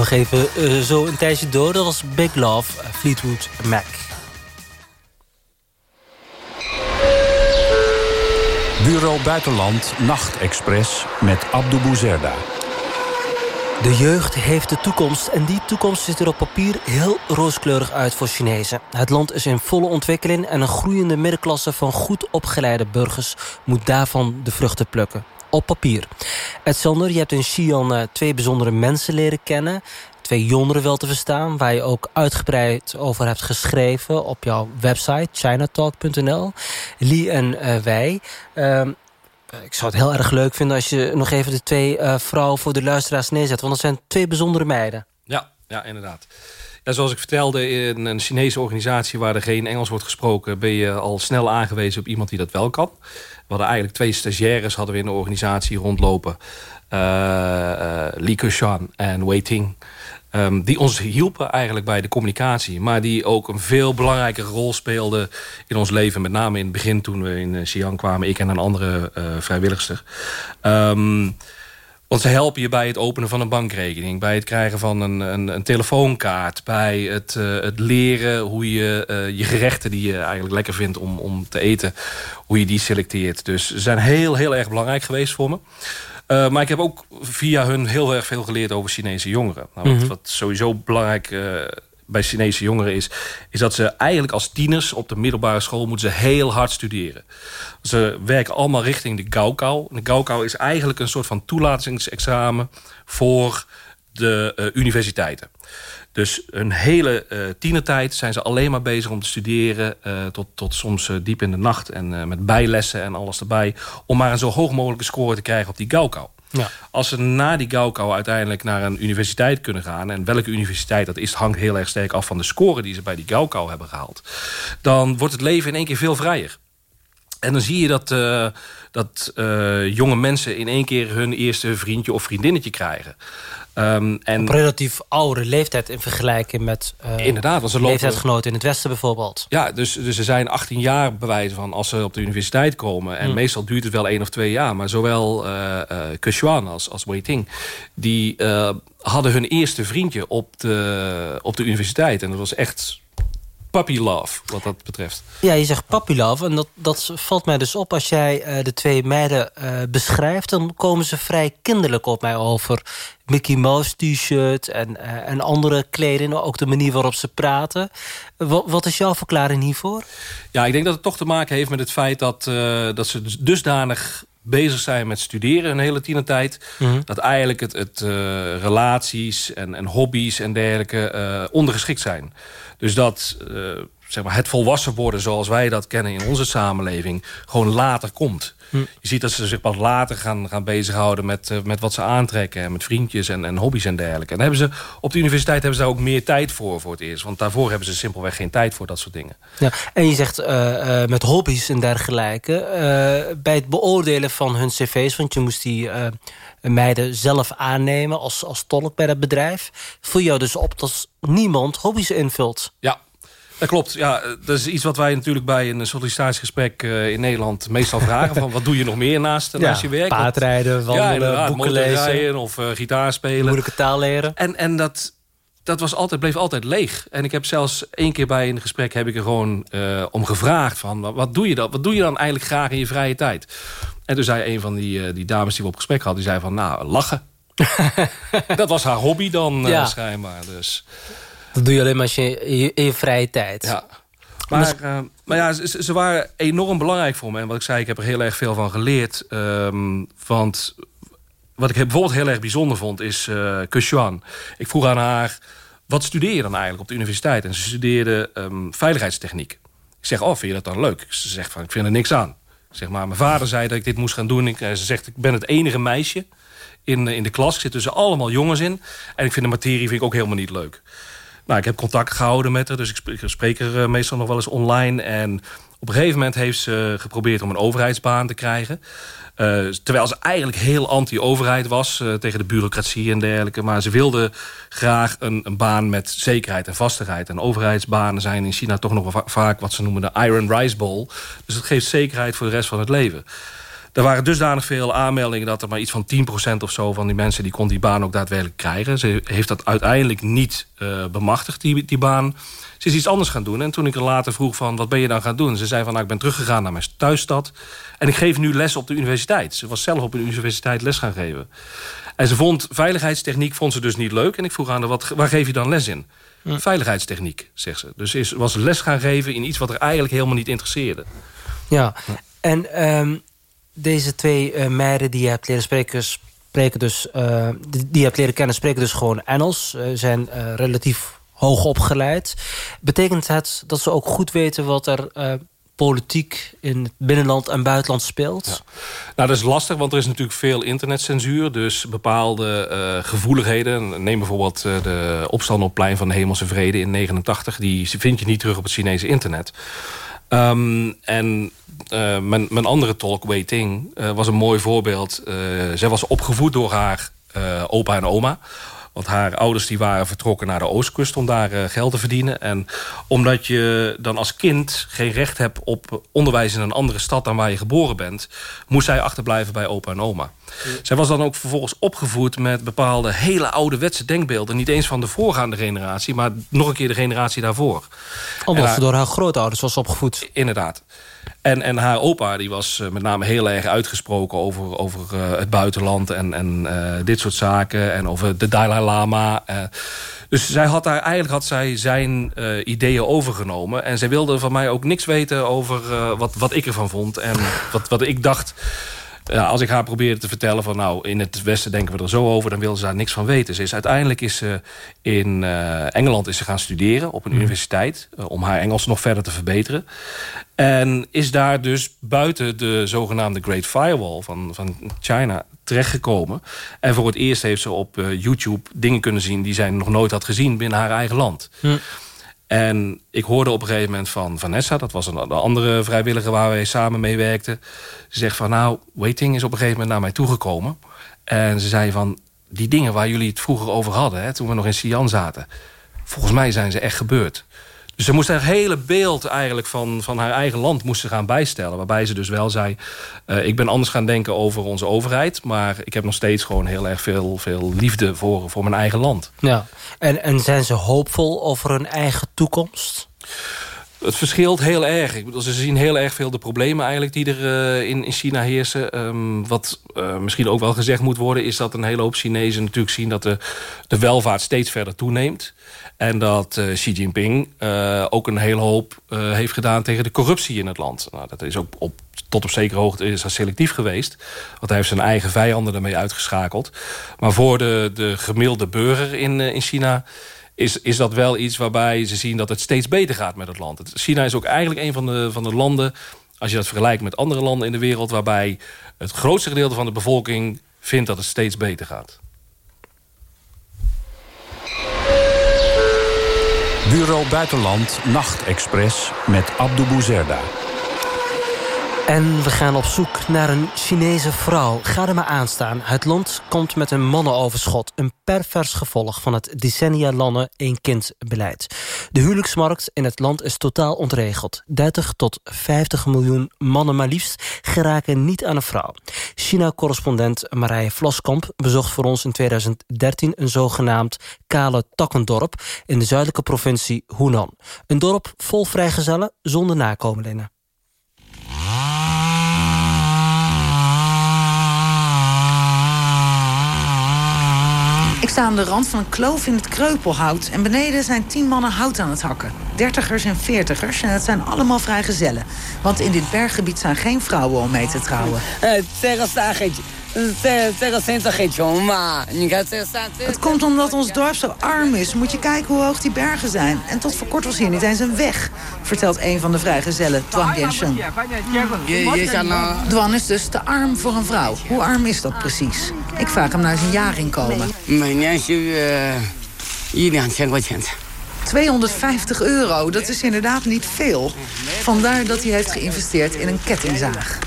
Nog even eh, zo een tijdje door. Dat was Big Love, Fleetwood Mac. Bureau Buitenland Nachtexpress met Abdou Bouzerda. De jeugd heeft de toekomst en die toekomst ziet er op papier heel rooskleurig uit voor Chinezen. Het land is in volle ontwikkeling en een groeiende middenklasse van goed opgeleide burgers moet daarvan de vruchten plukken. Op papier. Ed Sander, je hebt in Xi'an eh, twee bijzondere mensen leren kennen. Twee jongeren wel te verstaan, waar je ook uitgebreid over hebt geschreven op jouw website, chinatalk.nl. Lee en eh, wij. Ehm, ik zou het heel erg leuk vinden als je nog even de twee eh, vrouwen voor de luisteraars neerzet. Want dat zijn twee bijzondere meiden. Ja, ja inderdaad. Ja, zoals ik vertelde, in een Chinese organisatie waar er geen Engels wordt gesproken... ben je al snel aangewezen op iemand die dat wel kan. Hadden eigenlijk twee stagiaires hadden we in de organisatie rondlopen. eh eh, Li Kushan en Wei Ting. Ehm, die ons hielpen eigenlijk bij de communicatie. Maar die ook een veel belangrijke rol speelden in ons leven. Met name in het begin toen we in eh, Xi'an kwamen. Ik en een andere eh vrijwilligster. Ehm, want ze helpen je bij het openen van een bankrekening. Bij het krijgen van een, een, een telefoonkaart. Bij het, eh, het leren hoe je eh, je gerechten die je eigenlijk lekker vindt om, om te eten. Hoe je die selecteert. Dus ze zijn heel, heel erg belangrijk geweest voor me. Eh, maar ik heb ook via hun heel erg veel geleerd over Chinese jongeren. Nou, wat, Mhm. wat sowieso belangrijk bij Chinese jongeren is... is dat ze eigenlijk als tieners op de middelbare school... moeten ze heel hard studeren. Ze werken allemaal richting de Gaokao. De Gaokao is eigenlijk een soort van toelatingsexamen... voor de eh, universiteiten. Dus een hele eh tienertijd zijn ze alleen maar bezig om te studeren... eh, tot, tot soms diep in de nacht en met bijlessen en alles erbij... om maar een zo hoog mogelijke score te krijgen op die Gaokao. Ja. Als ze na die Gaokao uiteindelijk naar een universiteit kunnen gaan... en welke universiteit dat is, hangt heel erg sterk af van de score... die ze bij die Gaokao hebben gehaald... dan wordt het leven in één keer veel vrijer. En dan zie je dat, eh, dat eh, jonge mensen in één keer hun eerste vriendje of vriendinnetje krijgen. Ehm, en Op relatief oude leeftijd in vergelijking met eh, Inderdaad, ze lopen- leeftijdsgenoten in het Westen bijvoorbeeld. Ja, dus, dus ze zijn 18 jaar bewijzen van als ze op de universiteit komen. En Hmm. meestal duurt het wel één of twee jaar. Maar zowel eh Keshuan als, als Wei Ting... die hadden hun eerste vriendje op de, op de universiteit. En dat was echt puppy love, wat dat betreft. Ja, je zegt puppy love. En dat, dat valt mij dus op als jij eh, de twee meiden eh, beschrijft. Dan komen ze vrij kinderlijk op mij over. Mickey Mouse t-shirt en, eh, en andere kleding. Ook de manier waarop ze praten. Wa- wat is jouw verklaring hiervoor? Ja, ik denk dat het toch te maken heeft met het feit dat, dat ze dus dusdanig bezig zijn met studeren hun hele tienertijd. Mhm. Dat eigenlijk het, het eh, relaties en, en hobby's en dergelijke eh, ondergeschikt zijn. Dus dat eh, zeg maar, het volwassen worden zoals wij dat kennen in onze samenleving... gewoon later komt. Hm. Je ziet dat ze zich pas later gaan, gaan bezighouden met, eh, met wat ze aantrekken... en met vriendjes en, en hobby's en dergelijke. En hebben ze, op de universiteit hebben ze daar ook meer tijd voor voor het eerst. Want daarvoor hebben ze simpelweg geen tijd voor dat soort dingen. Ja, en je zegt eh, eh, met hobby's en dergelijke. bij het beoordelen van hun cv's... want je moest die meiden zelf aannemen als, als tolk bij dat bedrijf... viel jou dus op dat niemand hobby's invult. Ja, dat klopt. Ja, dat is iets wat wij natuurlijk bij een sollicitatiegesprek eh, in Nederland meestal vragen. Van wat doe je nog meer naast, naast je werk? paardrijden, wandelen, ja, boeken lezen... of eh, gitaar spelen. moeilijke taal leren. En, en dat, dat was altijd, bleef altijd leeg. En ik heb zelfs één keer bij een gesprek heb ik er gewoon eh, om gevraagd van wat, doe je dan? Wat doe je dan eigenlijk graag in je vrije tijd? En toen zei een van die, die dames die we op gesprek hadden, die zei van nou lachen. *laughs* dat was haar hobby dan Ja. schijnbaar. Dus. Dat doe je alleen maar als je in je, in je vrije tijd. Ja. Maar, eh, maar ja, ze, ze waren enorm belangrijk voor me. En wat ik zei, ik heb er heel erg veel van geleerd. Ehm, want wat ik bijvoorbeeld heel erg bijzonder vond, is eh Kushuan. Ik vroeg aan haar, wat studeer je dan eigenlijk op de universiteit? En ze studeerde ehm, veiligheidstechniek. Ik zeg, oh, vind je dat dan leuk? Ze zegt van, ik vind er niks aan. Ik zeg maar, mijn vader zei dat ik dit moest gaan doen. Ik, eh, ze zegt, ik ben het enige meisje in, eh, in de klas. Ik zit tussen allemaal jongens in. En ik vind de materie vind ik ook helemaal niet leuk. Nou, ik heb contact gehouden met haar, dus ik spreek, er eh, meestal nog wel eens online. En op een gegeven moment heeft ze geprobeerd om een overheidsbaan te krijgen. Eh, terwijl ze eigenlijk heel anti-overheid was eh, tegen de bureaucratie en dergelijke. Maar ze wilde graag een, een baan met zekerheid en vastigheid. En overheidsbanen zijn in China toch nog vaak wat ze noemen de Iron Rice Bowl. Dus dat geeft zekerheid voor de rest van het leven. Er waren dusdanig veel aanmeldingen dat er maar iets van 10% of zo van die mensen die kon die baan ook daadwerkelijk krijgen. Ze heeft dat uiteindelijk niet eh, bemachtigd, die, die baan. Ze is iets anders gaan doen. En toen ik er later vroeg van, wat ben je dan gaan doen? Ze zei van, nou, ik ben teruggegaan naar mijn thuisstad. En ik geef nu les op de universiteit. Ze was zelf op een universiteit les gaan geven. En ze vond veiligheidstechniek vond ze dus niet leuk. En ik vroeg aan haar, wat, waar geef je dan les in? Veiligheidstechniek, zegt ze. Dus ze is, was les gaan geven in iets wat er eigenlijk helemaal niet interesseerde. Ja, en ehm, deze twee eh, meiden die je hebt leren spreken... spreken dus, eh, die je hebt leren kennen spreken dus gewoon Engels. eh, zijn relatief hoog opgeleid. Betekent het dat ze ook goed weten wat er... politiek in het binnenland en buitenland speelt? Nou, dat is lastig, want er is natuurlijk veel internetcensuur. Dus bepaalde gevoeligheden. Neem bijvoorbeeld de opstand op plein van de Hemelse Vrede in 89. Die vind je niet terug op het Chinese internet. Ehm, en eh, mijn, mijn andere tolk, Wei Ting, eh, was een mooi voorbeeld. Eh, zij was opgevoed door haar opa en oma. Want haar ouders die waren vertrokken naar de oostkust om daar geld te verdienen. En omdat je dan als kind geen recht hebt op onderwijs in een andere stad dan waar je geboren bent, moest zij achterblijven bij opa en oma. Zij was dan ook vervolgens opgevoed met bepaalde hele ouderwetse denkbeelden. Niet eens van de voorgaande generatie, maar nog een keer de generatie daarvoor. Omdat ze door haar grootouders was opgevoed. Inderdaad. En, en haar opa die was eh, met name heel erg uitgesproken over, over eh, het buitenland en, en eh, dit soort zaken. En over de Dalai Lama. dus zij had daar, eigenlijk had zij zijn ideeën overgenomen. En zij wilde van mij ook niks weten over wat, wat ik ervan vond. En wat, wat ik dacht. Ja, als ik haar probeerde te vertellen van nou, in het Westen denken we er zo over, dan wilde ze daar niks van weten. Ze is, uiteindelijk is ze in eh, Engeland is ze gaan studeren op een universiteit eh, om haar Engels nog verder te verbeteren. En is daar dus buiten de zogenaamde Great Firewall van, van China terechtgekomen. En voor het eerst heeft ze op eh, YouTube dingen kunnen zien die zij nog nooit had gezien binnen haar eigen land. En ik hoorde op een gegeven moment van Vanessa... dat was een, andere vrijwilliger waar wij samen mee werkten. Ze zegt van nou, Waiting is op een gegeven moment naar mij toegekomen. En ze zei van, die dingen waar jullie het vroeger over hadden... Hè, toen we nog in Sian zaten... volgens mij zijn ze echt gebeurd. Dus ze moest haar hele beeld eigenlijk van, van haar eigen land moest ze gaan bijstellen. Waarbij ze dus wel zei, eh, ik ben anders gaan denken over onze overheid... maar ik heb nog steeds gewoon heel erg veel, veel liefde voor, voor mijn eigen land. Ja. En, en zijn ze hoopvol over hun eigen toekomst? Het verschilt heel erg. Ze zien heel erg veel de problemen eigenlijk die er eh, in, in China heersen. Ehm, wat eh, misschien ook wel gezegd moet worden... is dat een hele hoop Chinezen natuurlijk zien... dat de, de welvaart steeds verder toeneemt. En dat eh, Xi Jinping ook een hele hoop heeft gedaan... tegen de corruptie in het land. Nou, dat is ook op, tot op zekere hoogte is dat selectief geweest. Want hij heeft zijn eigen vijanden ermee uitgeschakeld. Maar voor de, de gemiddelde burger in, in China is, is dat wel iets waarbij ze zien dat het steeds beter gaat met het land. China is ook eigenlijk een van de, van de landen, als je dat vergelijkt met andere landen in de wereld... waarbij het grootste gedeelte van de bevolking vindt dat het steeds beter gaat. Bureau Buitenland Nachtexpress met Abdou Bouzerda. En we gaan op zoek naar een Chinese vrouw. Ga er maar aan staan. Het land komt met een mannenoverschot. Een pervers gevolg van het decennia lange één-kind-beleid. De huwelijksmarkt in het land is totaal ontregeld. 30 tot 50 miljoen mannen maar liefst geraken niet aan een vrouw. China-correspondent Marije Vlaskamp bezocht voor ons in 2013... een zogenaamd kale takkendorp in de zuidelijke provincie Hunan. Een dorp vol vrijgezellen zonder nakomelingen. Ik sta aan de rand van een kloof in het kreupelhout... en beneden zijn tien mannen hout aan het hakken. Dertigers en veertigers, en het zijn allemaal vrijgezellen. Want in dit berggebied zijn geen vrouwen om mee te trouwen. Eh, het terrasdagentje. Het komt omdat ons dorp zo arm is. Moet je kijken hoe hoog die bergen zijn. En tot voor kort was hier niet eens een weg, vertelt een van de vrijgezellen, Dwan Jensen. Dwan is dus te arm voor een vrouw. Hoe arm is dat precies? Ik vraag hem naar zijn jaarinkomen. Mijn 250 euro, dat is inderdaad niet veel. Vandaar dat hij heeft geïnvesteerd in een kettingzaag.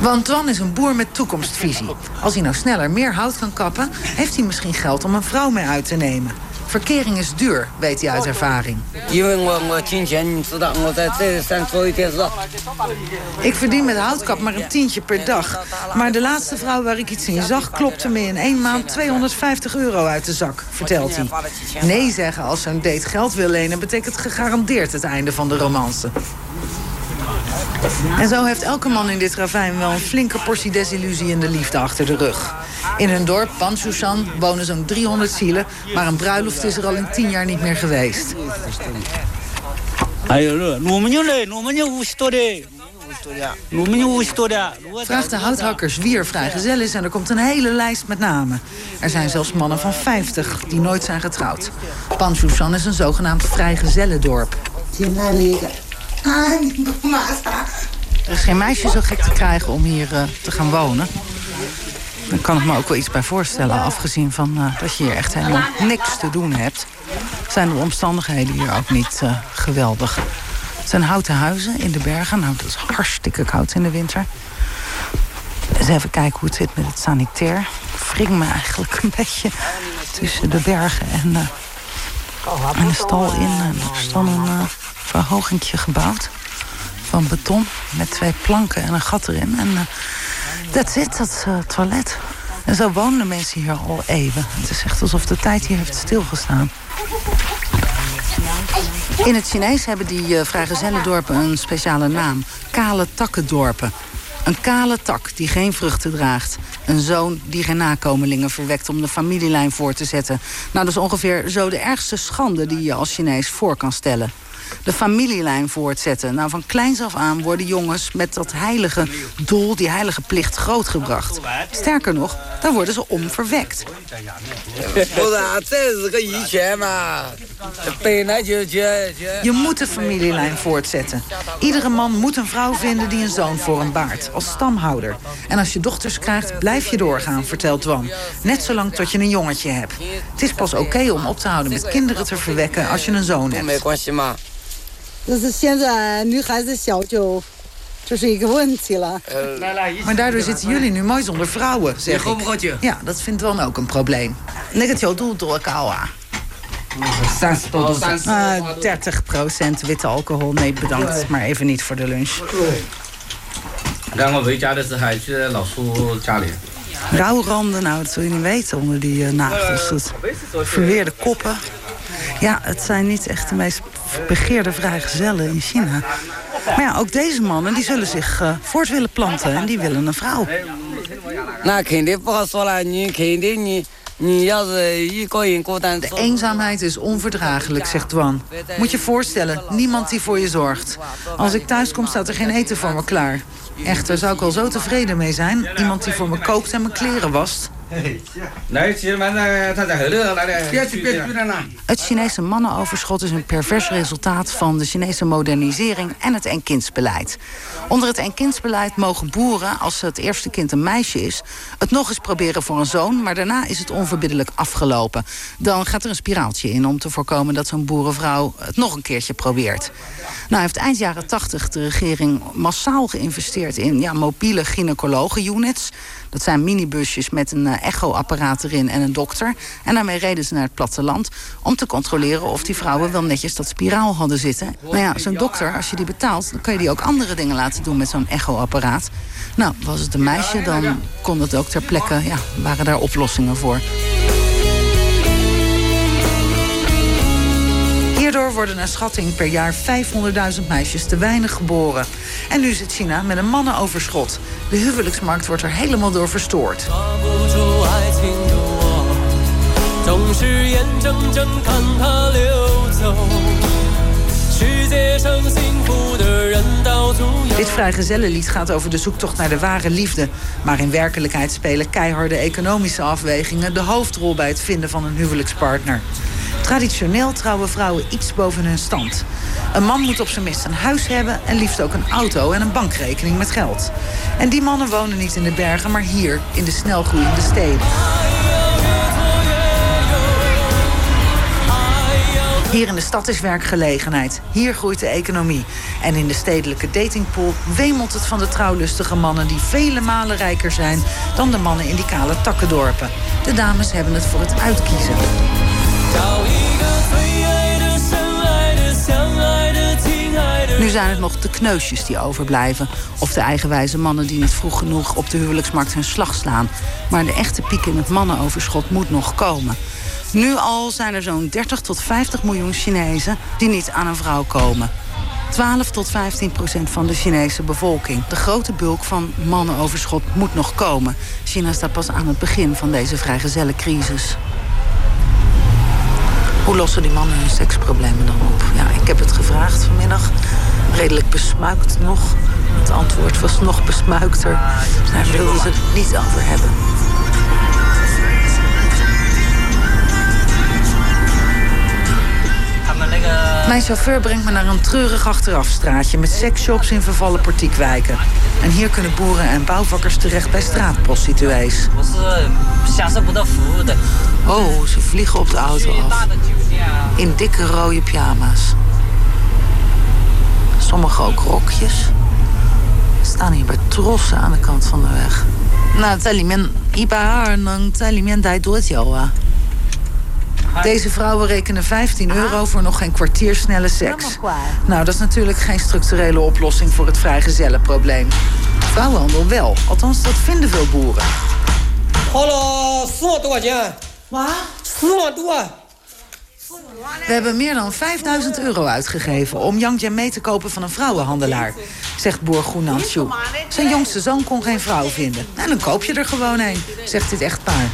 Want Twan is een boer met toekomstvisie. Als hij nou sneller meer hout kan kappen... heeft hij misschien geld om een vrouw mee uit te nemen. Verkering is duur, weet hij uit ervaring. Ik verdien met houtkap maar een tientje per dag. Maar de laatste vrouw waar ik iets in zag... klopte me in één maand 250 euro uit de zak, vertelt hij. Nee zeggen als een date geld wil lenen... betekent gegarandeerd het einde van de romance. En zo heeft elke man in dit ravijn wel een flinke portie desillusie in de liefde achter de rug. In hun dorp, Pansusan, wonen zo'n 300 zielen... maar een bruiloft is er al in 10 jaar niet meer geweest. Vraag de houthakkers wie er vrijgezel is en er komt een hele lijst met namen. Er zijn zelfs mannen van 50 die nooit zijn getrouwd. Pansusan is een zogenaamd vrijgezellendorp. *laughs* Er is geen meisje zo gek te krijgen om hier eh, te gaan wonen. Daar kan ik me ook wel iets bij voorstellen. Afgezien van eh, dat je hier echt helemaal niks te doen hebt... zijn de omstandigheden hier ook niet eh, geweldig. Het zijn houten huizen in de bergen. Nou, dat is hartstikke koud in de winter. Eens even kijken hoe het zit met het sanitair. Wring me eigenlijk een beetje tussen de bergen en, eh, de stal in. En er is dan een verhogingje gebouwd van beton met twee planken en een gat erin. En dat zit, dat eh, het toilet. En zo wonen mensen hier al eeuwen. Het is echt alsof de tijd hier heeft stilgestaan. In het Chinees hebben die uh, vrijgezellendorpen een speciale naam. Kale takkendorpen. Een kale tak die geen vruchten draagt. Een zoon die geen nakomelingen verwekt om de familielijn voor te zetten. Nou, dat is ongeveer zo de ergste schande die je als Chinees voor kan stellen de familielijn voortzetten. Nou, van kleins af aan worden jongens met dat heilige doel, die heilige plicht grootgebracht. Sterker nog, daar worden ze om verwekt. Je moet de familielijn voortzetten. Iedere man moet een vrouw vinden die een zoon voor hem baart, als stamhouder. En als je dochters krijgt, blijf je doorgaan, vertelt Wan. Net zolang tot je een jongetje hebt. Het is pas oké om op te houden met kinderen te verwekken als je een zoon hebt. 就是现在女孩子小就这是一个问题了。 Maar daardoor zitten jullie nu mooi zonder vrouwen, zeg ik. Ja, dat vindt Wan ook een probleem. Negatief doel door elkaar. Uh, 30% witte alcohol. Nee, bedankt. Maar even niet voor de lunch. 然后回家的时候还去老叔家里。 Rouwranden, nou, dat zul je niet weten onder die uh, nagels. Het verweerde koppen. Ja, het zijn niet echt de meest begeerde vrijgezellen in China. Maar ja, ook deze mannen die zullen zich eh, voort willen planten en die willen een vrouw. De eenzaamheid is onverdraaglijk, zegt Dwan. Moet je voorstellen, niemand die voor je zorgt. Als ik thuis kom, staat er geen eten voor me klaar. Echter zou ik al zo tevreden mee zijn. Iemand die voor me kookt en mijn kleren wast. Het Chinese mannenoverschot is een pervers resultaat van de Chinese modernisering en het eenkindsbeleid. Onder het eenkindsbeleid mogen boeren, als het eerste kind een meisje is, het nog eens proberen voor een zoon, maar daarna is het onverbiddelijk afgelopen. Dan gaat er een spiraaltje in om te voorkomen dat zo'n boerenvrouw het nog een keertje probeert. Nou heeft eind jaren 80 de regering massaal geïnvesteerd in ja, mobiele gynaecologen-units. Dat zijn minibusjes met een echoapparaat erin en een dokter. En daarmee reden ze naar het platteland om te controleren of die vrouwen wel netjes dat spiraal hadden zitten. Nou ja, zo'n dokter, als je die betaalt, dan kun je die ook andere dingen laten doen met zo'n echoapparaat. Nou, was het een meisje, dan kon het ook ter plekke, ja, waren daar oplossingen voor. Worden naar schatting per jaar 500.000 meisjes te weinig geboren. En nu zit China met een mannenoverschot. De huwelijksmarkt wordt er helemaal door verstoord. Dit vrijgezellenlied gaat over de zoektocht naar de ware liefde. Maar in werkelijkheid spelen keiharde economische afwegingen... de hoofdrol bij het vinden van een huwelijkspartner. Traditioneel trouwen vrouwen iets boven hun stand. Een man moet op zijn minst een huis hebben... en liefst ook een auto en een bankrekening met geld. En die mannen wonen niet in de bergen, maar hier, in de snelgroeiende steden. Hier in de stad is werkgelegenheid. Hier groeit de economie. En in de stedelijke datingpool wemelt het van de trouwlustige mannen... die vele malen rijker zijn dan de mannen in die kale takkendorpen. De dames hebben het voor het uitkiezen. Nu zijn het nog de kneusjes die overblijven. Of de eigenwijze mannen die niet vroeg genoeg op de huwelijksmarkt hun slag slaan. Maar de echte piek in het mannenoverschot moet nog komen. Nu al zijn er zo'n 30 tot 50 miljoen Chinezen die niet aan een vrouw komen. 12 tot 15 procent van de Chinese bevolking. De grote bulk van mannenoverschot moet nog komen. China staat pas aan het begin van deze vrijgezellencrisis. Hoe lossen die mannen hun seksproblemen dan op? Ja, ik heb het gevraagd vanmiddag. Redelijk besmuikt nog. Het antwoord was nog besmuikter. Daar wilden ze het niet over hebben. Eh, Mijn chauffeur brengt me naar een treurig achterafstraatje met seksshops in vervallen portiekwijken. En hier kunnen boeren en bouwvakkers terecht bij straatprostituees. Oh, ze vliegen op de auto af. In dikke rode pyjama's. Sommige ook rokjes. Staan hier bij trossen aan de kant van de weg. Nou, het is alleen... Ik ben haar en dan is Joa. Deze vrouwen rekenen 15 euro voor nog geen kwartier snelle seks. Nou, dat is natuurlijk geen structurele oplossing voor het vrijgezellenprobleem. Vrouwenhandel wel, althans dat vinden veel boeren. 花了四万多块钱。哇，四万多啊！ we hebben meer dan 5000 euro uitgegeven om Yang Jen mee te kopen van een vrouwenhandelaar, zegt boer Goenan Zijn jongste zoon kon geen vrouw vinden. En dan koop je er gewoon een, zegt dit echtpaar.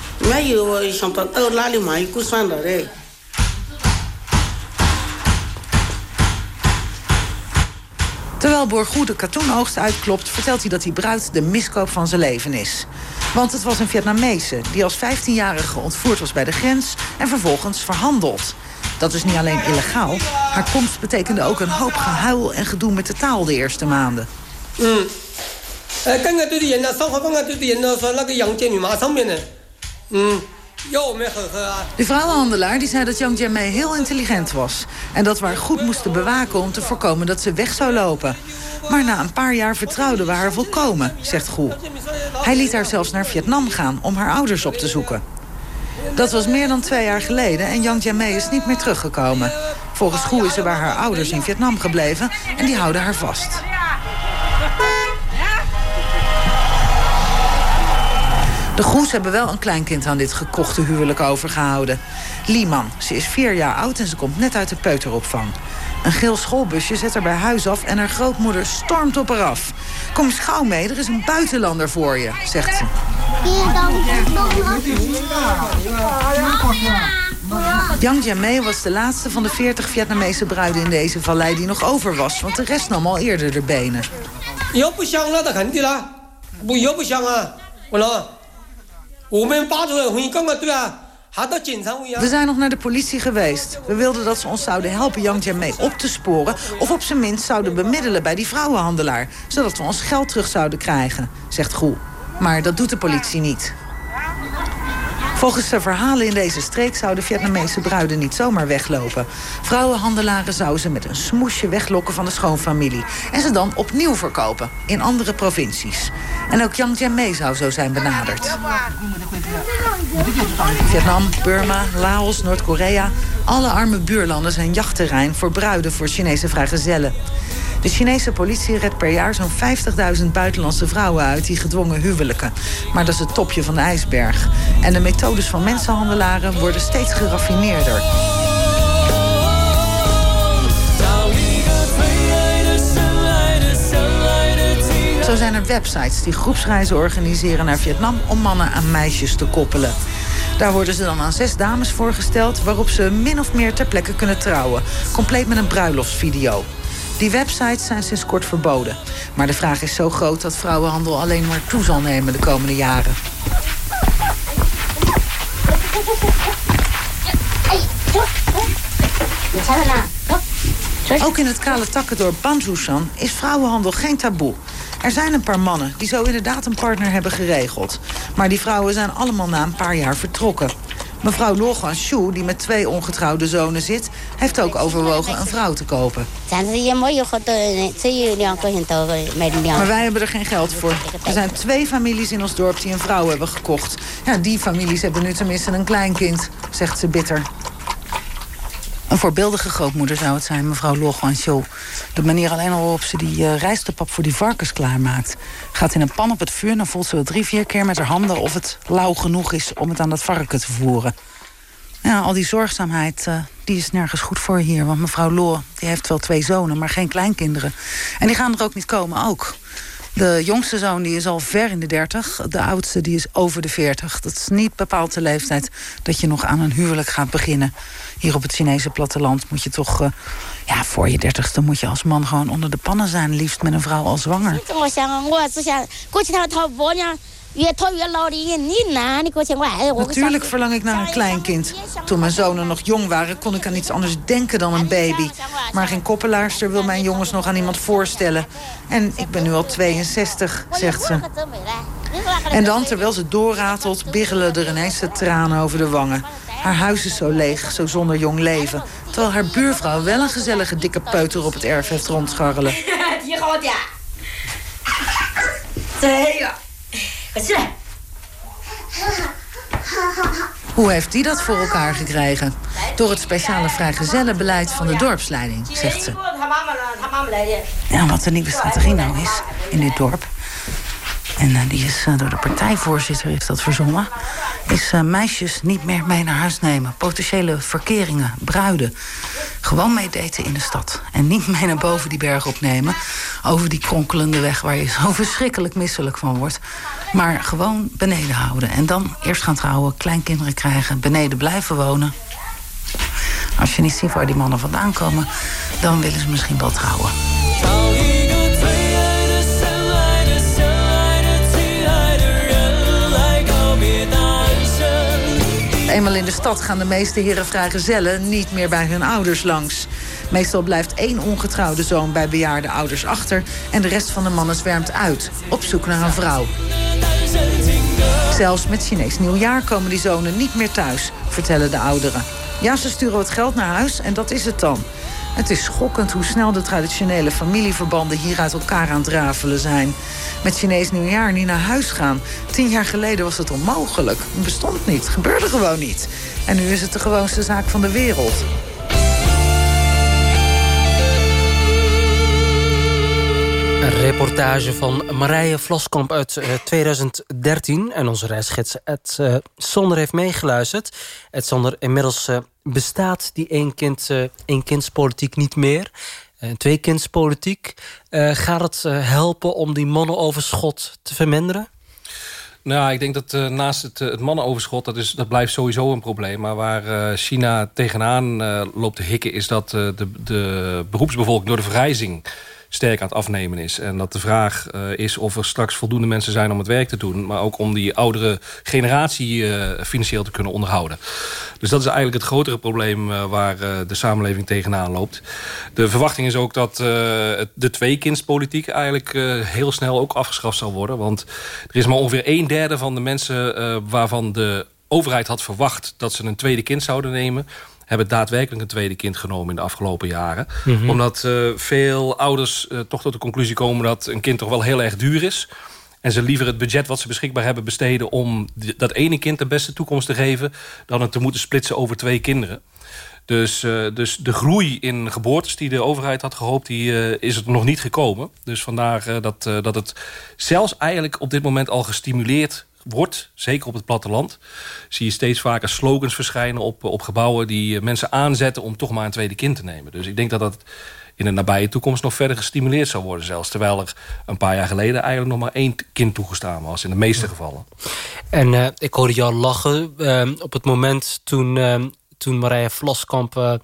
Terwijl Borgo de katoenoogst uitklopt, vertelt hij dat die bruid de miskoop van zijn leven is. Want het was een Vietnamese die als 15-jarige ontvoerd was bij de grens en vervolgens verhandeld. Dat is niet alleen illegaal. Haar komst betekende ook een hoop gehuil en gedoe met de taal de eerste maanden. De vrouwenhandelaar die zei dat Yang Jianmei heel intelligent was. En dat we haar goed moesten bewaken om te voorkomen dat ze weg zou lopen. Maar na een paar jaar vertrouwden we haar volkomen, zegt Gu. Hij liet haar zelfs naar Vietnam gaan om haar ouders op te zoeken. Dat was meer dan twee jaar geleden en Yang Jianmei is niet meer teruggekomen. Volgens Goe is ze bij haar ouders in Vietnam gebleven en die houden haar vast. De Goes hebben wel een kleinkind aan dit gekochte huwelijk overgehouden. Lieman. Ze is vier jaar oud en ze komt net uit de peuteropvang. Een geel schoolbusje zet haar bij huis af en haar grootmoeder stormt op haar af. Kom eens gauw mee, er is een buitenlander voor je, zegt ze. Yang Jamei was de laatste van de 40 Vietnamese bruiden in deze vallei die nog over was, want de rest nam al eerder de benen. We zijn nog naar de politie geweest. We wilden dat ze ons zouden helpen Yang Jamei op te sporen... of op zijn minst zouden bemiddelen bij die vrouwenhandelaar... zodat we ons geld terug zouden krijgen, zegt Goel. Maar dat doet de politie niet. Volgens de verhalen in deze streek zouden Vietnamese bruiden niet zomaar weglopen. Vrouwenhandelaren zouden ze met een smoesje weglokken van de schoonfamilie. En ze dan opnieuw verkopen in andere provincies. En ook Yang Jianmei zou zo zijn benaderd. Vietnam, Burma, Laos, Noord-Korea. Alle arme buurlanden zijn jachtterrein voor bruiden voor Chinese vrijgezellen. De Chinese politie redt per jaar zo'n 50.000 buitenlandse vrouwen uit die gedwongen huwelijken. Maar dat is het topje van de ijsberg. En de methodes van mensenhandelaren worden steeds geraffineerder. Zo zijn er websites die groepsreizen organiseren naar Vietnam om mannen aan meisjes te koppelen. Daar worden ze dan aan zes dames voorgesteld waarop ze min of meer ter plekke kunnen trouwen. Compleet met een bruiloftsvideo. Die websites zijn sinds kort verboden. Maar de vraag is zo groot dat vrouwenhandel alleen maar toe zal nemen de komende jaren. Ook in het kale takkendorp Banzhushan is vrouwenhandel geen taboe. Er zijn een paar mannen die zo inderdaad een partner hebben geregeld. Maar die vrouwen zijn allemaal na een paar jaar vertrokken. Mevrouw Lorgan Shu, die met twee ongetrouwde zonen zit... heeft ook overwogen een vrouw te kopen. Maar wij hebben er geen geld voor. Er zijn twee families in ons dorp die een vrouw hebben gekocht. Ja, die families hebben nu tenminste een kleinkind, zegt ze bitter. Een voorbeeldige grootmoeder zou het zijn, mevrouw Lo Guan Shu. De manier alleen al waarop ze die uh, voor die varkens klaarmaakt. Gaat in een pan op het vuur, dan voelt ze wel drie, vier keer met haar handen... of het lauw genoeg is om het aan dat varken te voeren. Ja, al die zorgzaamheid, uh, die is nergens goed voor hier. Want mevrouw Lo, die heeft wel twee zonen, maar geen kleinkinderen. En die gaan er ook niet komen, ook. De jongste zoon die is al ver in de 30. De oudste die is over de 40. Dat is niet bepaald de leeftijd dat je nog aan een huwelijk gaat beginnen. Hier op het Chinese platteland moet je toch... Uh, ja, voor je dertigste moet je als man gewoon onder de pannen zijn. Liefst met een vrouw al zwanger. Je je niet. Natuurlijk verlang ik naar een kleinkind. Toen mijn zonen nog jong waren, kon ik aan iets anders denken dan een baby. Maar geen koppelaarster wil mijn jongens nog aan iemand voorstellen. En ik ben nu al 62, zegt ze. En dan, terwijl ze doorratelt, biggelen er ineens de tranen over de wangen. Haar huis is zo leeg, zo zonder jong leven. Terwijl haar buurvrouw wel een gezellige dikke peuter op het erf heeft rondscharrelen. *laughs* Hier gaat ja. Hoe heeft die dat voor elkaar gekregen? Door het speciale vrijgezellenbeleid van de dorpsleiding, zegt ze. Ja, wat de nieuwe strategie nou is in dit dorp... en uh, die is eh, door de partijvoorzitter is dat verzonnen... is uh, meisjes niet meer mee naar huis nemen. Potentiële verkeringen, bruiden. Gewoon mee daten in de stad. En niet mee naar boven die berg opnemen. Over die kronkelende weg waar je zo *laughs* verschrikkelijk misselijk van wordt. Maar gewoon beneden houden. En dan eerst gaan trouwen, kleinkinderen krijgen, beneden blijven wonen. Als je niet ziet waar die mannen vandaan komen, dan willen ze misschien wel trouwen. Eenmaal in de stad gaan de meeste heren vrijgezellen niet meer bij hun ouders langs. Meestal blijft één ongetrouwde zoon bij bejaarde ouders achter... en de rest van de mannen zwermt uit, op zoek naar een vrouw. Zelfs met Chinees nieuwjaar komen die zonen niet meer thuis, vertellen de ouderen. Ja, ze sturen wat geld naar huis en dat is het dan. Het is schokkend hoe snel de traditionele familieverbanden hier uit elkaar aan het rafelen zijn. Met Chinees nieuwjaar niet naar huis gaan. Tien jaar geleden was het onmogelijk. Het bestond niet, gebeurde gewoon niet. En nu is het de gewoonste zaak van de wereld. Een reportage van Marije Vloskamp uit eh, 2013. En onze reisgids Ed eh, heeft meegeluisterd. Ed Sonder, inmiddels eh, bestaat die eh, één kindspolitiek niet meer. Uh, tweekindspolitiek. Eh, gaat het eh, helpen om die mannenoverschot te verminderen? Nou, ik denk dat eh, naast het, eh, het mannenoverschot, dat, is, dat blijft sowieso een probleem. Maar waar eh, China tegenaan eh, loopt te hikken... is dat eh, de, de beroepsbevolking door de vergrijzing sterk aan het afnemen is. En dat de vraag eh, is of er straks voldoende mensen zijn om het werk te doen... maar ook om die oudere generatie eh, financieel te kunnen onderhouden. Dus dat is eigenlijk het grotere probleem eh, waar de samenleving tegenaan loopt. De verwachting is ook dat de tweekindspolitiek eigenlijk heel snel ook afgeschaft zal worden. Want er is maar ongeveer een derde van de mensen waarvan de overheid had verwacht... dat ze een tweede kind zouden nemen hebben daadwerkelijk een tweede kind genomen in de afgelopen jaren. Mhm. Omdat eh, veel ouders eh, toch tot de conclusie komen... dat een kind toch wel heel erg duur is. En ze liever het budget wat ze beschikbaar hebben besteden... om dat ene kind de beste toekomst te geven... dan het te moeten splitsen over twee kinderen. Dus, eh, dus de groei in geboortes die de overheid had gehoopt... die is er nog niet gekomen. Dus vandaar dat, dat het zelfs eigenlijk op dit moment al gestimuleerd wordt. Zeker op het platteland. Zie je steeds vaker slogans verschijnen op, op gebouwen... die eh, mensen aanzetten om toch maar een tweede kind te nemen. Dus ik denk dat dat in de nabije toekomst nog verder gestimuleerd zou worden zelfs. Terwijl er een paar jaar geleden eigenlijk nog maar één kind toegestaan was. In de meeste gevallen. En eh, ik hoorde jou lachen eh, op het moment toen, eh, toen Marije Vloskamp... eh,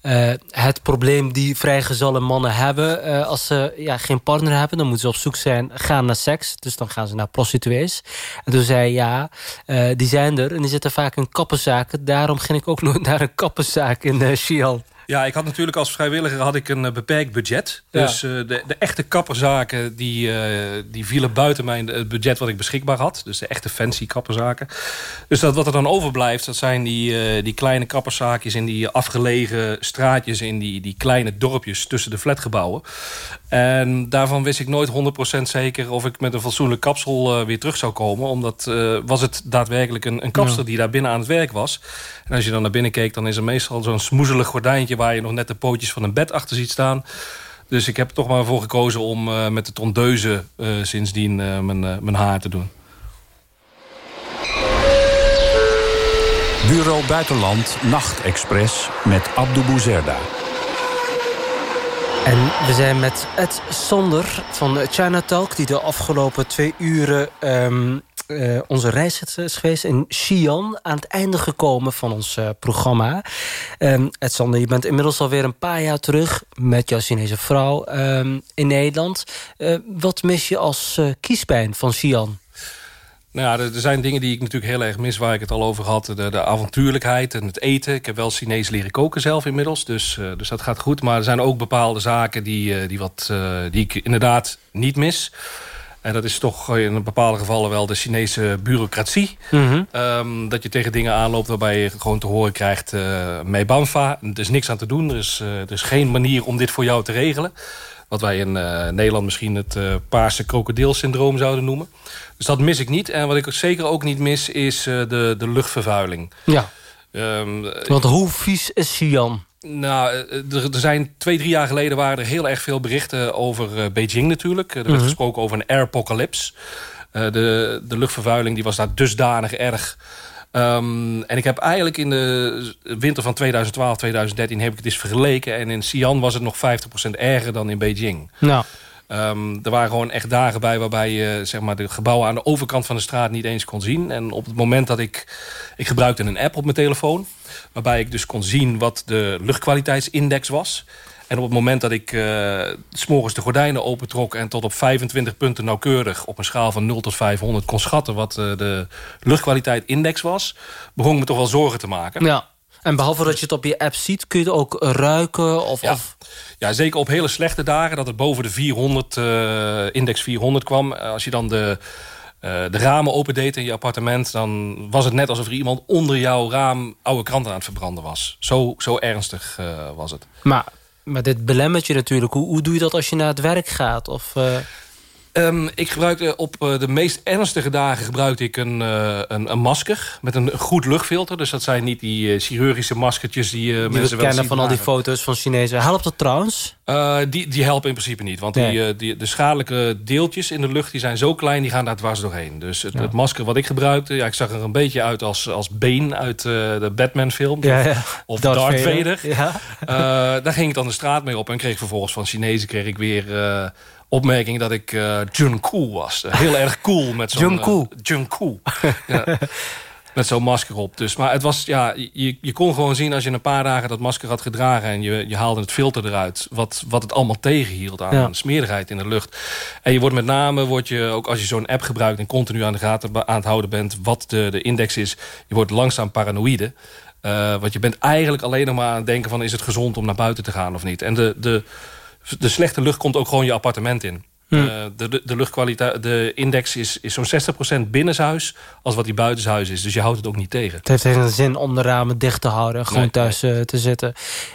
eh, het probleem die vrijgezelle mannen hebben... eh, als ze ja, geen partner hebben, dan moeten ze op zoek zijn... gaan naar seks, dus dan gaan ze naar prostituees. En toen zei hij, ja, die zijn er en die zitten vaak in kappenzaken. Daarom ging ik ook *laughs* nooit naar een kappenzaak in uh, Xi'an. Ja, ik had natuurlijk als vrijwilliger had ik een eh, beperkt budget. Ja. Dus eh, de, de echte kapperzaken die, eh, die vielen buiten mijn het budget wat ik beschikbaar had. Dus de echte fancy kapperzaken. Dus dat, wat er dan overblijft, dat zijn die, die kleine kapperszaakjes... in die afgelegen straatjes, in die, die kleine dorpjes tussen de flatgebouwen. En daarvan wist ik nooit 100% zeker of ik met een fatsoenlijk kapsel eh, weer terug zou komen. Omdat eh, was het daadwerkelijk een, een kapster Ja. die daar binnen aan het werk was. En als je dan naar binnen keek, dan is er meestal zo'n smoezelig gordijntje... waar je nog net de pootjes van een bed achter ziet staan. Dus ik heb er toch maar voor gekozen om eh, met de tondeuze eh, sindsdien eh, mijn, mijn haar te doen. Bureau Buitenland Nachtexpress met Abdou Bouzerda. En we zijn met Ed Sonder van China Talk... die de afgelopen twee uren ehm, eh, onze reisgids is geweest in Xi'an. Aan het einde gekomen van ons eh, programma. Ehm Ed Sonder, je bent inmiddels alweer een paar jaar terug... met jouw Chinese vrouw ehm, in Nederland. Eh, wat mis je als kiespijn van Xi'an? Nou ja, er, zijn dingen die ik natuurlijk heel erg mis... waar ik het al over had. De, de avontuurlijkheid en het eten. Ik heb wel Chinees leren koken zelf inmiddels. Dus, eh, dus dat gaat goed. Maar er zijn ook bepaalde zaken die, eh, die, wat, eh, die ik inderdaad niet mis. En dat is toch in bepaalde gevallen wel de Chinese bureaucratie. Ehm, dat je tegen dingen aanloopt waarbij je gewoon te horen krijgt... eh mee banfa, er is niks aan te doen. Er is, er is geen manier om dit voor jou te regelen. Wat wij in eh, Nederland misschien het eh, paarse krokodilsyndroom zouden noemen. Dus dat mis ik niet. En wat ik zeker ook niet mis is eh, de, de luchtvervuiling. Ja, Ehm, want hoe vies is Xi'an? nou, er, er zijn twee, drie jaar geleden waren er heel erg veel berichten over Beijing natuurlijk. Er werd Mhm. gesproken over een airpocalypse. De, de luchtvervuiling die was daar dusdanig erg. Ehm, en ik heb eigenlijk in de winter van 2012, 2013 heb ik het eens vergeleken. En in Xi'an was het nog 50% erger dan in Beijing. Nou, Ehm, er waren gewoon echt dagen bij waarbij je zeg maar, de gebouwen aan de overkant van de straat niet eens kon zien. En op het moment dat ik... Ik gebruikte een app op mijn telefoon. Waarbij ik dus kon zien wat de luchtkwaliteitsindex was. En op het moment dat ik s s'morgens de gordijnen opentrok... en tot op 25 punten nauwkeurig op een schaal van 0 tot 500 kon schatten... wat eh, de luchtkwaliteitindex was... begon ik me toch wel zorgen te maken. ja. En behalve dat je het op je app ziet, kun je het ook ruiken? Of, Ja. of... Ja, zeker op hele slechte dagen. Dat het boven de 400, eh, index 400 kwam. Als je dan de, de ramen opendeed in je appartement... dan was het net alsof er iemand onder jouw raam... oude kranten aan het verbranden was. Zo, zo ernstig was het. Maar, maar dit belemmert je natuurlijk. Hoe, hoe doe je dat als je naar het werk gaat? Of, eh, Ehm, ik gebruikte op eh, de meest ernstige dagen gebruikte ik een, eh, een, een masker met een goed luchtfilter. Dus dat zijn niet die eh, chirurgische maskertjes die, die mensen we wel kennen van al die foto's van Chinezen. Helpt dat trouwens? Die, die helpen in principe niet. Want Nee. die, die, de schadelijke deeltjes in de lucht die zijn zo klein, die gaan daar dwars doorheen. Dus het, Ja. het masker wat ik gebruikte, ja, ik zag er een beetje uit als, als Bane uit de Batman-film. Ja, of ja. of Darth Darth, Vader. Vader. Ja. Daar ging ik dan de straat mee op en kreeg vervolgens van Chinezen kreeg ik weer opmerking dat ik eh Jun Cool was. Heel erg cool met zo'n... Jun Cool. eh, Jun Cool. ja. Met zo'n masker op. Dus, maar het was, ja, je, je kon gewoon zien als je een paar dagen dat masker had gedragen... en je, je haalde het filter eruit, wat, wat het allemaal tegenhield aan Ja. smerigheid in de lucht. En je wordt met name, wordt je, ook als je zo'n app gebruikt... en continu aan de gaten aan het houden bent wat de, de index is... je wordt langzaam paranoïde. Eh, want je bent eigenlijk alleen nog maar aan het denken van... is het gezond om naar buiten te gaan of niet? En de, de, de slechte lucht komt ook gewoon je appartement in. Hm. Eh, de, de, de luchtkwaliteit, de index is, is zo'n 60% binnenshuis... als wat die buitenshuis is. Dus je houdt het ook niet tegen. Het heeft geen zin om de ramen dicht te houden. en Gewoon Nee, thuis eh, te zitten.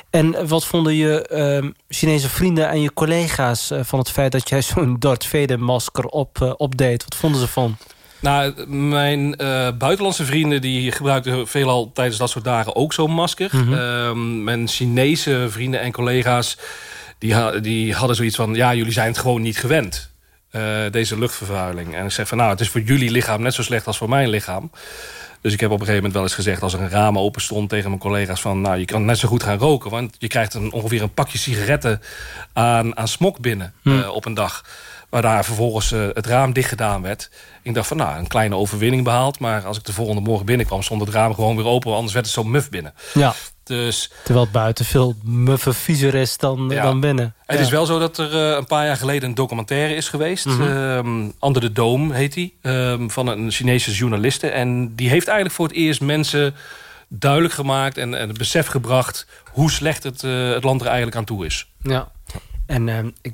En wat vonden je ehm, Chinese vrienden en je collega's... eh, van het feit dat jij *laughs* zo'n Darth Vader masker op, opdeed? Wat vonden ze van? Nou, mijn buitenlandse vrienden die gebruikten veelal tijdens dat soort dagen ook zo'n masker. Mhm. Ehm, mijn Chinese vrienden en collega's die, ha- die hadden zoiets van... ja, jullie zijn het gewoon niet gewend, eh, deze luchtvervuiling. En ik zeg van, nou, het is voor jullie lichaam net zo slecht als voor mijn lichaam. Dus ik heb op een gegeven moment wel eens gezegd... als er een raam open stond tegen mijn collega's van... nou, je kan net zo goed gaan roken... want je krijgt een, ongeveer een pakje sigaretten aan, aan smok binnen Hm. eh, op een dag. Waar daar vervolgens eh, het raam dicht gedaan werd. Ik dacht van, nou, een kleine overwinning behaald... maar als ik de volgende morgen binnenkwam... stond het raam gewoon weer open... anders werd het zo muf binnen. Ja. Dus Terwijl het buiten veel muffe viezer is dan, Ja. dan binnen. Het Ja. is wel zo dat er eh, een paar jaar geleden een documentaire is geweest. Mhm. ehm, Under the Dome heet die. ehm, van een Chinese journaliste. En die heeft eigenlijk voor het eerst mensen duidelijk gemaakt... en, en het besef gebracht hoe slecht het, eh, het land er eigenlijk aan toe is. Ja. En ehm, ik,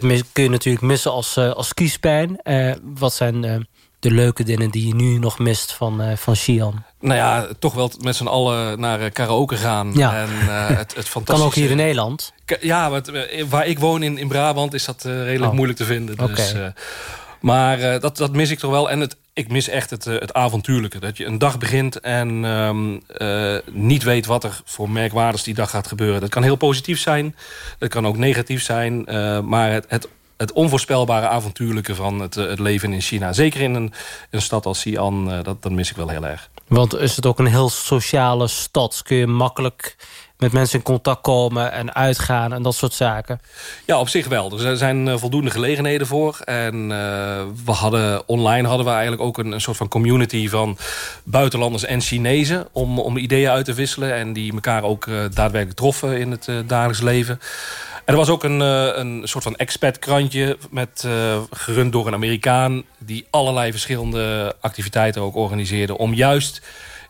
dit kun je natuurlijk missen als, eh, als kiespijn. Eh, wat zijn eh, de leuke dingen die je nu nog mist van, eh van Xi'an? Nou ja, toch wel met z'n allen naar karaoke gaan. Ja. En het, het *laughs* fantastische... Kan ook hier in Nederland. Ja, maar het, waar ik woon in, in Brabant is dat redelijk Oh. moeilijk te vinden. Dus, Oké. maar dat, dat mis ik toch wel. En het, ik mis echt het, eh, het avontuurlijke. Dat je een dag begint en ehm, eh, niet weet wat er voor merkwaardigs die dag gaat gebeuren. Dat kan heel positief zijn. Dat kan ook negatief zijn. eh, maar het, het, het onvoorspelbare avontuurlijke van het, het leven in China. Zeker in een, een stad als Xi'an, dat, dat mis ik wel heel erg. Want is het ook een heel sociale stad? Kun je makkelijk met mensen in contact komen en uitgaan en dat soort zaken? Ja, op zich wel. Er zijn eh, voldoende gelegenheden voor. En eh, we hadden, online hadden we eigenlijk ook een, soort van community van buitenlanders en Chinezen. Om, om ideeën uit te wisselen. En die elkaar ook eh, daadwerkelijk troffen in het dagelijks leven. En er was ook een, een soort van expat-krantje... Met, gerund door een Amerikaan... die allerlei verschillende activiteiten ook organiseerde... om juist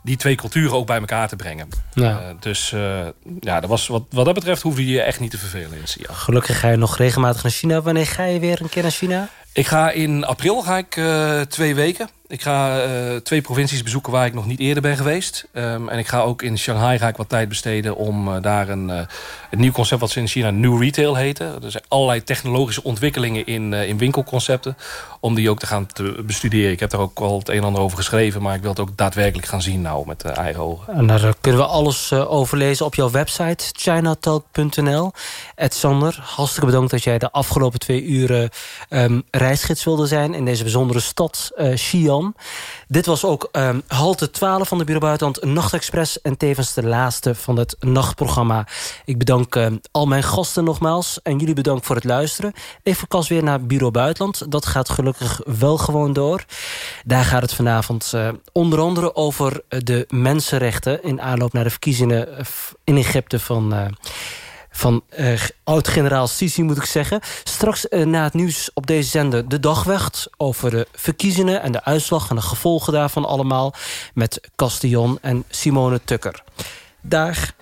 die twee culturen ook bij elkaar te brengen. Ja. Eh, dus eh, ja, dat was, wat, wat dat betreft hoefde je je echt niet te vervelen in Xi'an. Gelukkig ga je nog regelmatig naar China. Wanneer ga je weer een keer naar China? Ik ga in april ga ik, eh, twee weken. Ik ga eh, twee provincies bezoeken waar ik nog niet eerder ben geweest. Ehm, en ik ga ook in Shanghai ga ik wat tijd besteden om eh, daar een, een nieuw concept wat ze in China New Retail heten. Er zijn allerlei technologische ontwikkelingen in, in winkelconcepten. Om die ook te gaan bestuderen. Ik heb daar ook al het een en ander over geschreven. Maar ik wil het ook daadwerkelijk gaan zien nou met eigen ogen. En daar kunnen we alles over lezen op jouw website, chinatalk.nl. Ed Sander, hartstikke bedankt dat jij de afgelopen twee uren um, reisgids wilde zijn... in deze bijzondere stad, uh, Xi'an. Dit was ook um, halte 12 van de Bureau Buitenland Nachtexpress... en tevens de laatste van het nachtprogramma. Ik bedank uh, al mijn gasten nogmaals en jullie bedankt voor het luisteren. Even kas weer naar Bureau Buitenland. Dat gaat gelukkig wel gewoon door. Daar gaat het vanavond uh, onder andere over de mensenrechten... in aanloop naar de verkiezingen in Egypte van... van uh, oud-generaal Sisi, moet ik zeggen. Straks uh, na het nieuws op deze zender de dagwacht... over de verkiezingen en de uitslag en de gevolgen daarvan allemaal... met Castillon en Simone Tukker. Daar